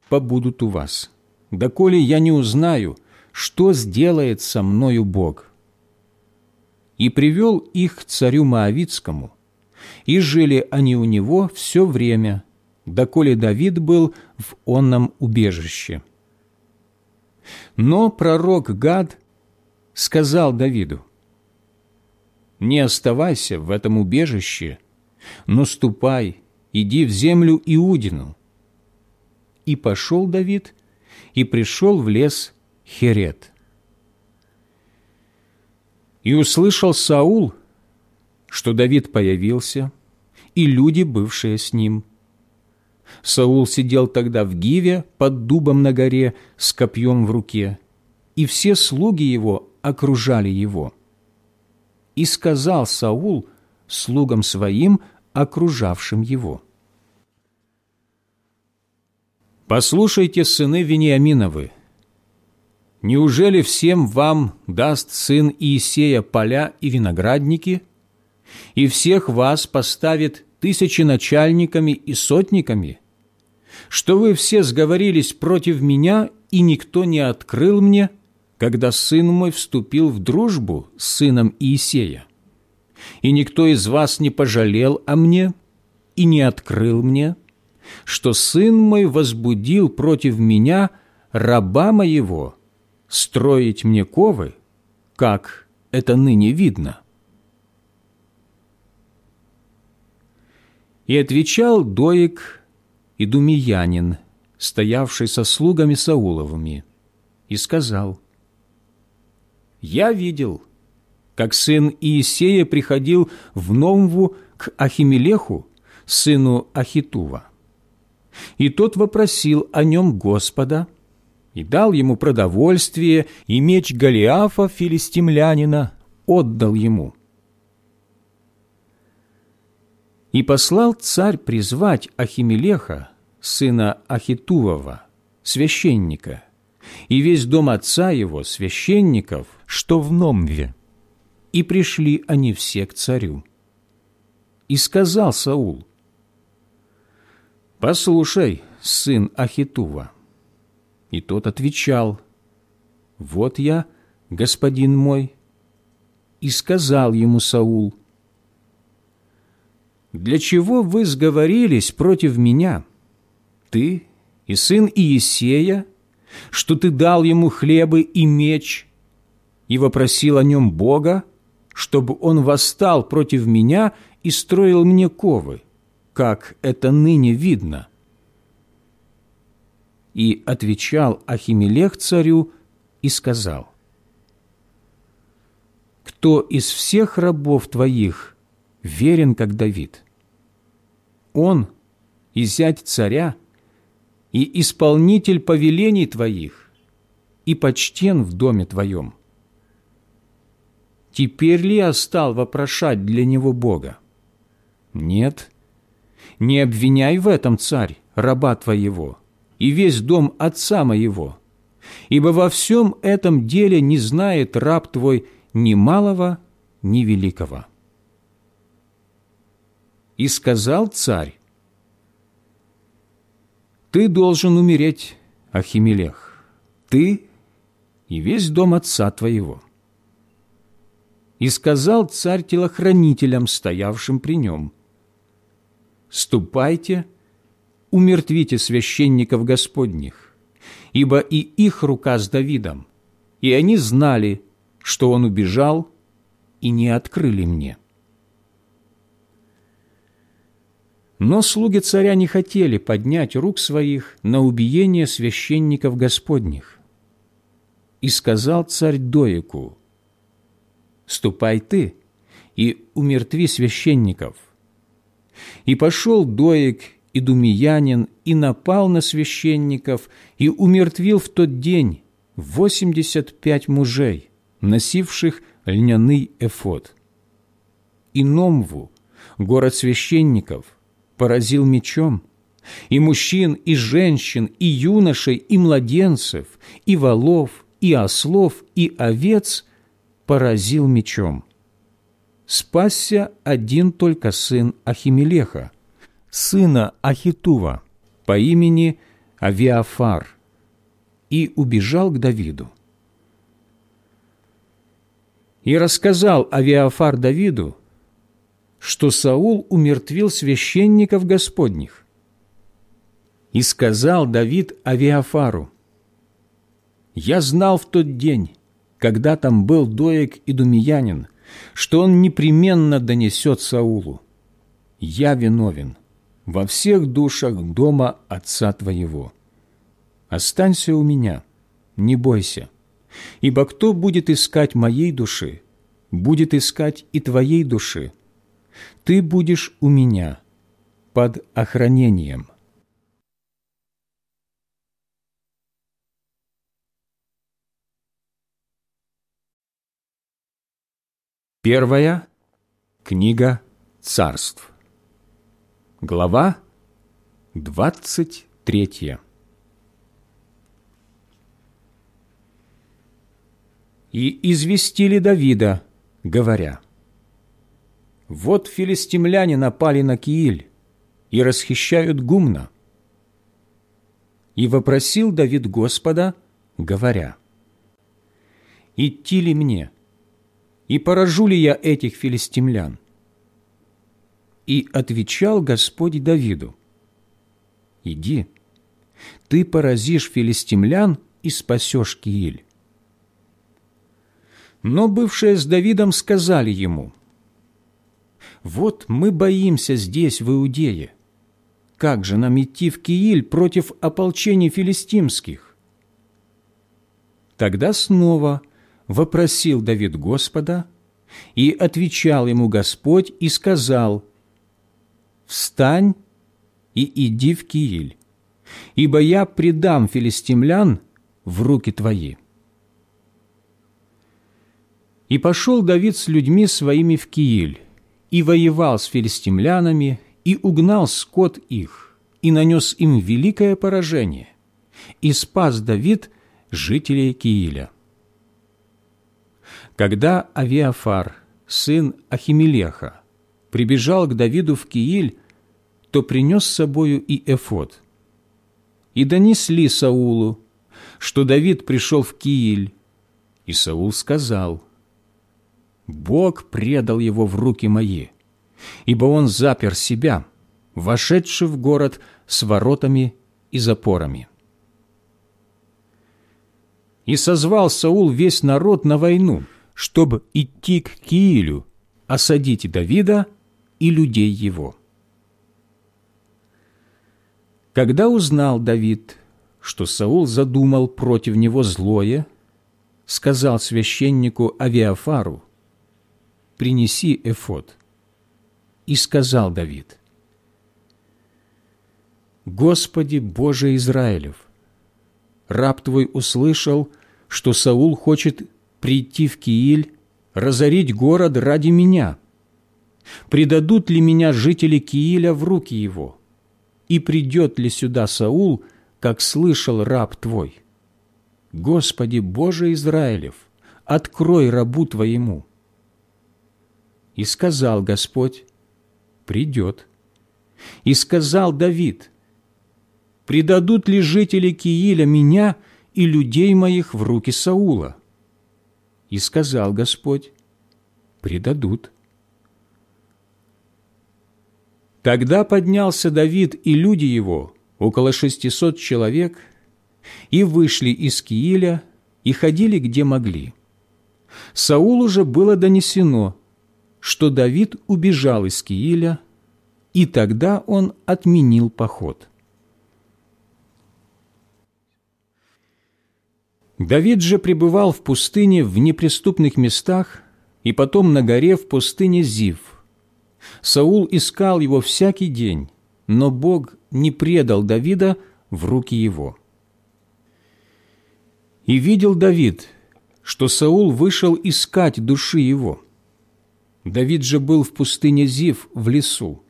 побудут у вас, доколе я не узнаю, что сделает со мною Бог. И привел их к царю Моавицкому, и жили они у него все время, доколе Давид был в онном убежище. Но пророк Гад сказал Давиду, «Не оставайся в этом убежище, но ступай, иди в землю Иудину». И пошел Давид, и пришел в лес Херет. И услышал Саул, что Давид появился, и люди, бывшие с ним. Саул сидел тогда в Гиве под дубом на горе с копьем в руке, и все слуги его окружали его. И сказал Саул слугам своим, окружавшим его. «Послушайте, сыны Вениаминовы, Неужели всем вам даст сын Иисея поля и виноградники, и всех вас поставит тысячи начальниками и сотниками, что вы все сговорились против меня, и никто не открыл мне, когда сын мой вступил в дружбу с сыном Иисея? И никто из вас не пожалел о мне и не открыл мне, что сын мой возбудил против меня раба моего, строить мне ковы, как это ныне видно. И отвечал Доик и Думиянин, стоявший со слугами Сауловыми, и сказал, «Я видел, как сын Иисея приходил в Номву к Ахимелеху, сыну Ахитува. И тот вопросил о нем Господа – и дал ему продовольствие, и меч Голиафа, филистимлянина, отдал ему. И послал царь призвать Ахимелеха, сына Ахитувова, священника, и весь дом отца его, священников, что в Номве. И пришли они все к царю. И сказал Саул, «Послушай, сын Ахитува, и тот отвечал, «Вот я, господин мой». И сказал ему Саул, «Для чего вы сговорились против меня, ты и сын Иесея, что ты дал ему хлебы и меч, и вопросил о нем Бога, чтобы он восстал против меня и строил мне ковы, как это ныне видно?» И отвечал Ахимелех царю и сказал, «Кто из всех рабов твоих верен, как Давид? Он и зять царя, и исполнитель повелений твоих, и почтен в доме твоем. Теперь ли я стал вопрошать для него Бога? Нет, не обвиняй в этом, царь, раба твоего, и весь дом отца моего, ибо во всем этом деле не знает раб твой ни малого, ни великого». И сказал царь, «Ты должен умереть, Ахимелех, ты и весь дом отца твоего». И сказал царь телохранителям, стоявшим при нем, «Ступайте, умертвите священников Господних, ибо и их рука с Давидом, и они знали, что он убежал, и не открыли мне». Но слуги царя не хотели поднять рук своих на убиение священников Господних. И сказал царь Доику, «Ступай ты и умертви священников». И пошел Доик и Думиянин и напал на священников и умертвил в тот день восемьдесят пять мужей, носивших льняный эфод. И Номву, город священников – поразил мечом, и мужчин, и женщин, и юношей, и младенцев, и волов, и ослов, и овец поразил мечом. Спасся один только сын Ахимелеха, сына Ахитува, по имени Авиафар, и убежал к Давиду. И рассказал Авиафар Давиду, что Саул умертвил священников Господних. И сказал Давид Авиафару, «Я знал в тот день, когда там был Доек и Думиянин, что он непременно донесет Саулу. Я виновен во всех душах дома отца твоего. Останься у меня, не бойся, ибо кто будет искать моей души, будет искать и твоей души, ты будешь у меня под охранением. Первая книга царств. Глава двадцать третья. И известили Давида, говоря, вот филистимляне напали на Кииль и расхищают гумна. И вопросил Давид Господа, говоря, «Идти ли мне, и поражу ли я этих филистимлян?» И отвечал Господь Давиду, «Иди, ты поразишь филистимлян и спасешь Кииль». Но бывшие с Давидом сказали ему – вот мы боимся здесь, в Иудее. Как же нам идти в Кииль против ополчений филистимских? Тогда снова вопросил Давид Господа, и отвечал ему Господь и сказал, «Встань и иди в Кииль, ибо я предам филистимлян в руки твои». И пошел Давид с людьми своими в Кииль, и воевал с филистимлянами, и угнал скот их, и нанес им великое поражение, и спас Давид жителей Кииля. Когда Авиафар, сын Ахимелеха, прибежал к Давиду в Кииль, то принес с собою и эфод. И донесли Саулу, что Давид пришел в Кииль, и Саул сказал – Бог предал его в руки мои, ибо он запер себя, вошедший в город с воротами и запорами. И созвал Саул весь народ на войну, чтобы идти к Киилю, осадить Давида и людей его. Когда узнал Давид, что Саул задумал против него злое, сказал священнику Авиафару, принеси эфод. И сказал Давид, Господи Боже Израилев, раб Твой услышал, что Саул хочет прийти в Кииль, разорить город ради меня. Предадут ли меня жители Кииля в руки его? И придет ли сюда Саул, как слышал раб Твой? Господи Боже Израилев, открой рабу Твоему». И сказал Господь, придет. И сказал Давид, «Предадут ли жители Кииля меня и людей моих в руки Саула?» И сказал Господь, «Предадут». Тогда поднялся Давид и люди его, около шестисот человек, и вышли из Кииля и ходили, где могли. Саулу же было донесено, что Давид убежал из Кииля, и тогда он отменил поход. Давид же пребывал в пустыне в неприступных местах и потом на горе в пустыне Зив. Саул искал его всякий день, но Бог не предал Давида в руки его. И видел Давид, что Саул вышел искать души его. Давид же был в пустыне Зив в лесу.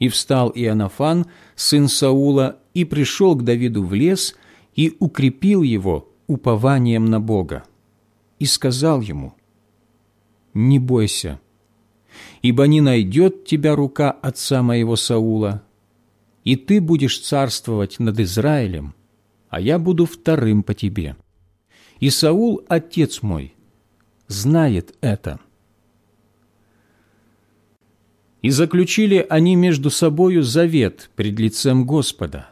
И встал Иоаннафан, сын Саула, и пришел к Давиду в лес и укрепил его упованием на Бога. И сказал ему, «Не бойся, ибо не найдет тебя рука отца моего Саула, и ты будешь царствовать над Израилем, а я буду вторым по тебе. И Саул, отец мой, знает это». И заключили они между собою завет пред лицем Господа.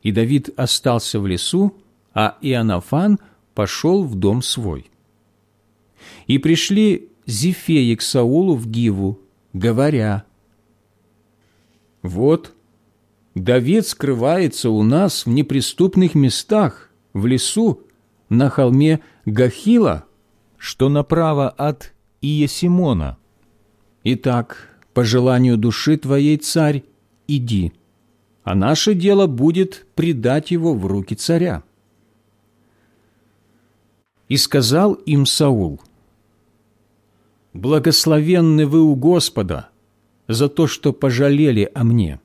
И Давид остался в лесу, а Иоаннафан пошел в дом свой. И пришли Зефеи к Саулу в Гиву, говоря, «Вот, Давид скрывается у нас в неприступных местах, в лесу, на холме Гахила, что направо от Иесимона. Итак, по желанию души твоей, царь, иди, а наше дело будет предать его в руки царя». И сказал им Саул, «Благословенны вы у Господа за то, что пожалели о мне.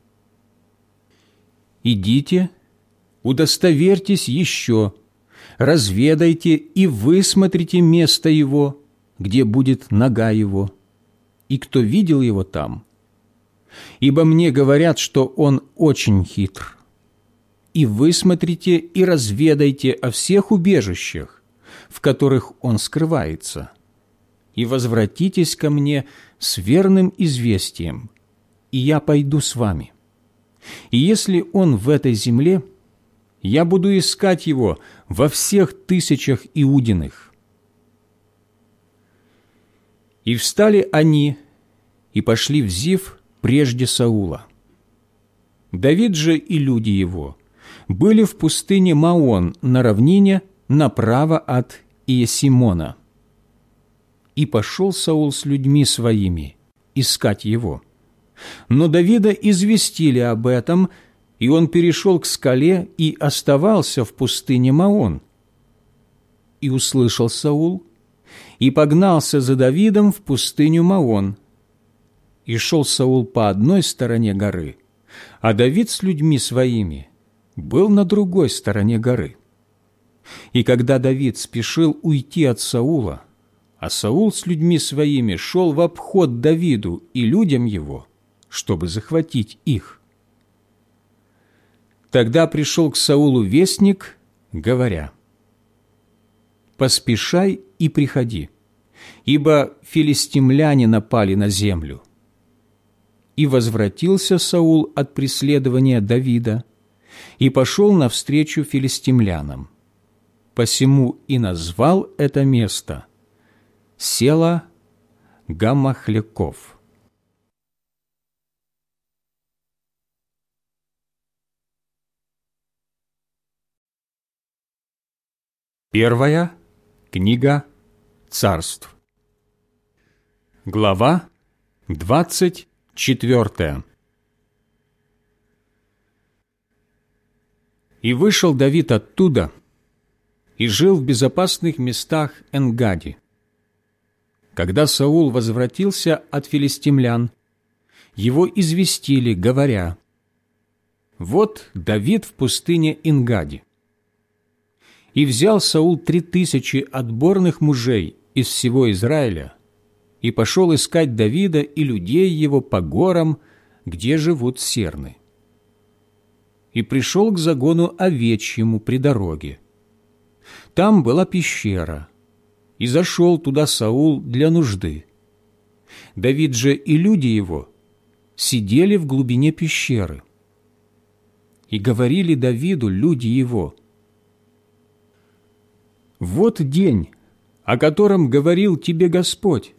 Идите, удостоверьтесь еще, разведайте и высмотрите место его, где будет нога его, и кто видел его там. Ибо мне говорят, что он очень хитр. И высмотрите и разведайте о всех убежищах, в которых он скрывается, и возвратитесь ко мне с верным известием, и я пойду с вами. И если он в этой земле, я буду искать его во всех тысячах иудиных». И встали они и пошли в Зив прежде Саула. Давид же и люди его были в пустыне Маон на равнине направо от Иесимона. И пошел Саул с людьми своими искать его. Но Давида известили об этом, и он перешел к скале и оставался в пустыне Маон. И услышал Саул, и погнался за Давидом в пустыню Маон. И шел Саул по одной стороне горы, а Давид с людьми своими был на другой стороне горы. И когда Давид спешил уйти от Саула, а Саул с людьми своими шел в обход Давиду и людям его, чтобы захватить их. Тогда пришел к Саулу вестник, говоря, «Поспешай и приходи, ибо филистимляне напали на землю». И возвратился Саул от преследования Давида и пошел навстречу филистимлянам посему и назвал это место Села Гамахляков. Первая книга царств. Глава двадцать четвертая. И вышел Давид оттуда – и жил в безопасных местах Энгади. Когда Саул возвратился от филистимлян, его известили, говоря, «Вот Давид в пустыне Ингади». И взял Саул три тысячи отборных мужей из всего Израиля и пошел искать Давида и людей его по горам, где живут серны. И пришел к загону овечьему при дороге. Там была пещера, и зашел туда Саул для нужды. Давид же и люди его сидели в глубине пещеры. И говорили Давиду люди его, «Вот день, о котором говорил тебе Господь.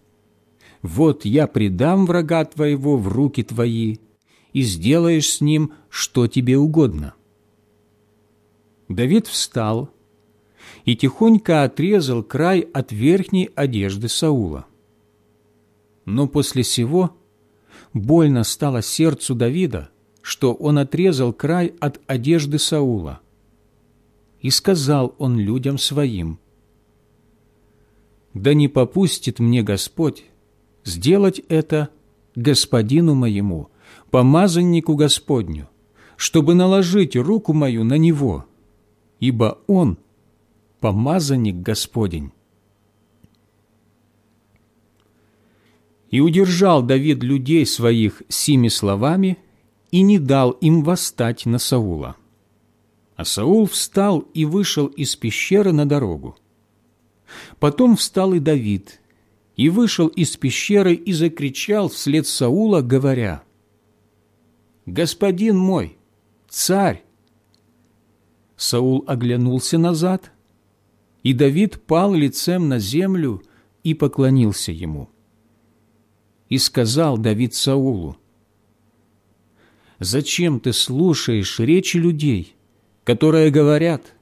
Вот я предам врага твоего в руки твои, и сделаешь с ним, что тебе угодно». Давид встал и тихонько отрезал край от верхней одежды Саула. Но после сего больно стало сердцу Давида, что он отрезал край от одежды Саула. И сказал он людям своим, «Да не попустит мне Господь сделать это господину моему, помазаннику Господню, чтобы наложить руку мою на него, ибо он – помазанник Господень». И удержал Давид людей своих сими словами и не дал им восстать на Саула. А Саул встал и вышел из пещеры на дорогу. Потом встал и Давид, и вышел из пещеры и закричал вслед Саула, говоря, «Господин мой, царь!» Саул оглянулся назад, и Давид пал лицем на землю и поклонился ему. И сказал Давид Саулу, «Зачем ты слушаешь речи людей, которые говорят,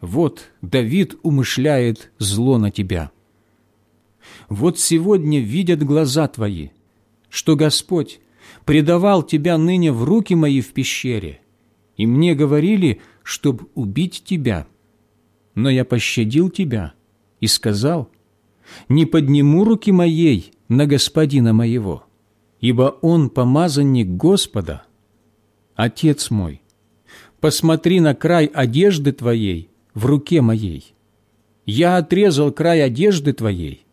вот Давид умышляет зло на тебя. Вот сегодня видят глаза твои, что Господь предавал тебя ныне в руки мои в пещере, и мне говорили, чтоб убить тебя. Но я пощадил тебя и сказал, не подниму руки моей на господина моего, ибо он помазанник Господа. Отец мой, посмотри на край одежды твоей в руке моей. Я отрезал край одежды твоей,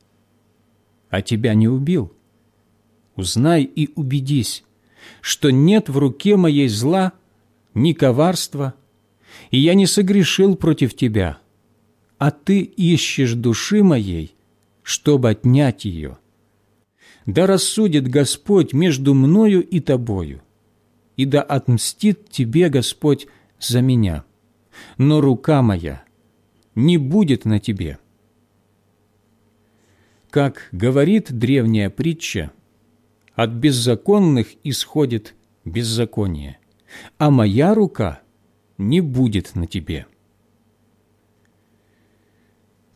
а тебя не убил. Узнай и убедись, что нет в руке моей зла ни коварства, и я не согрешил против тебя, а ты ищешь души моей, чтобы отнять ее. Да рассудит Господь между мною и тобою, и да отмстит тебе Господь за меня» но рука моя не будет на тебе». Как говорит древняя притча, от беззаконных исходит беззаконие, а моя рука не будет на тебе.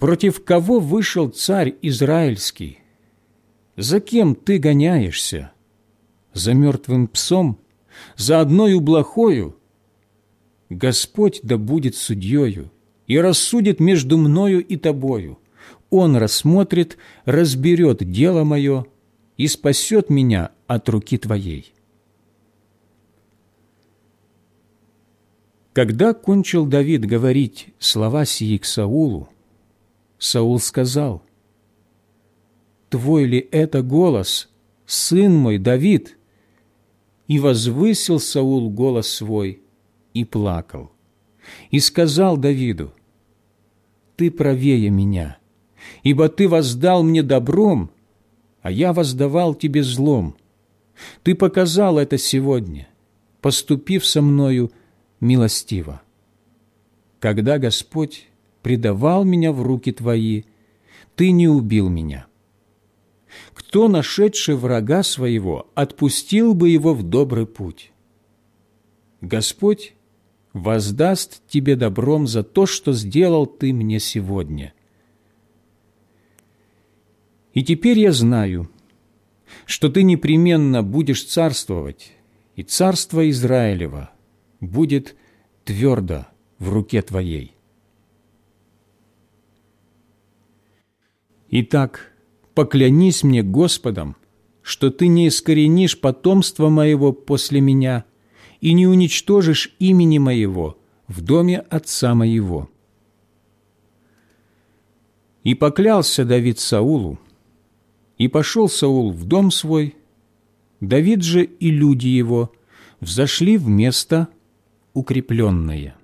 Против кого вышел царь Израильский? За кем ты гоняешься? За мертвым псом? За одною блохою? Господь да будет судьею и рассудит между мною и тобою. Он рассмотрит, разберет дело мое и спасет меня от руки твоей». Когда кончил Давид говорить слова сии к Саулу, Саул сказал, «Твой ли это голос, сын мой Давид?» И возвысил Саул голос свой и плакал. И сказал Давиду, «Ты правее меня, ибо ты воздал мне добром, а я воздавал тебе злом. Ты показал это сегодня, поступив со мною милостиво. Когда Господь предавал меня в руки твои, ты не убил меня. Кто, нашедший врага своего, отпустил бы его в добрый путь? Господь воздаст тебе добром за то, что сделал ты мне сегодня. И теперь я знаю, что ты непременно будешь царствовать, и царство Израилева будет твердо в руке твоей. Итак, поклянись мне Господом, что ты не искоренишь потомство моего после меня – и не уничтожишь имени моего в доме отца моего». И поклялся Давид Саулу, И пошел Саул в дом свой, Давид же и люди его взошли в место укрепленное.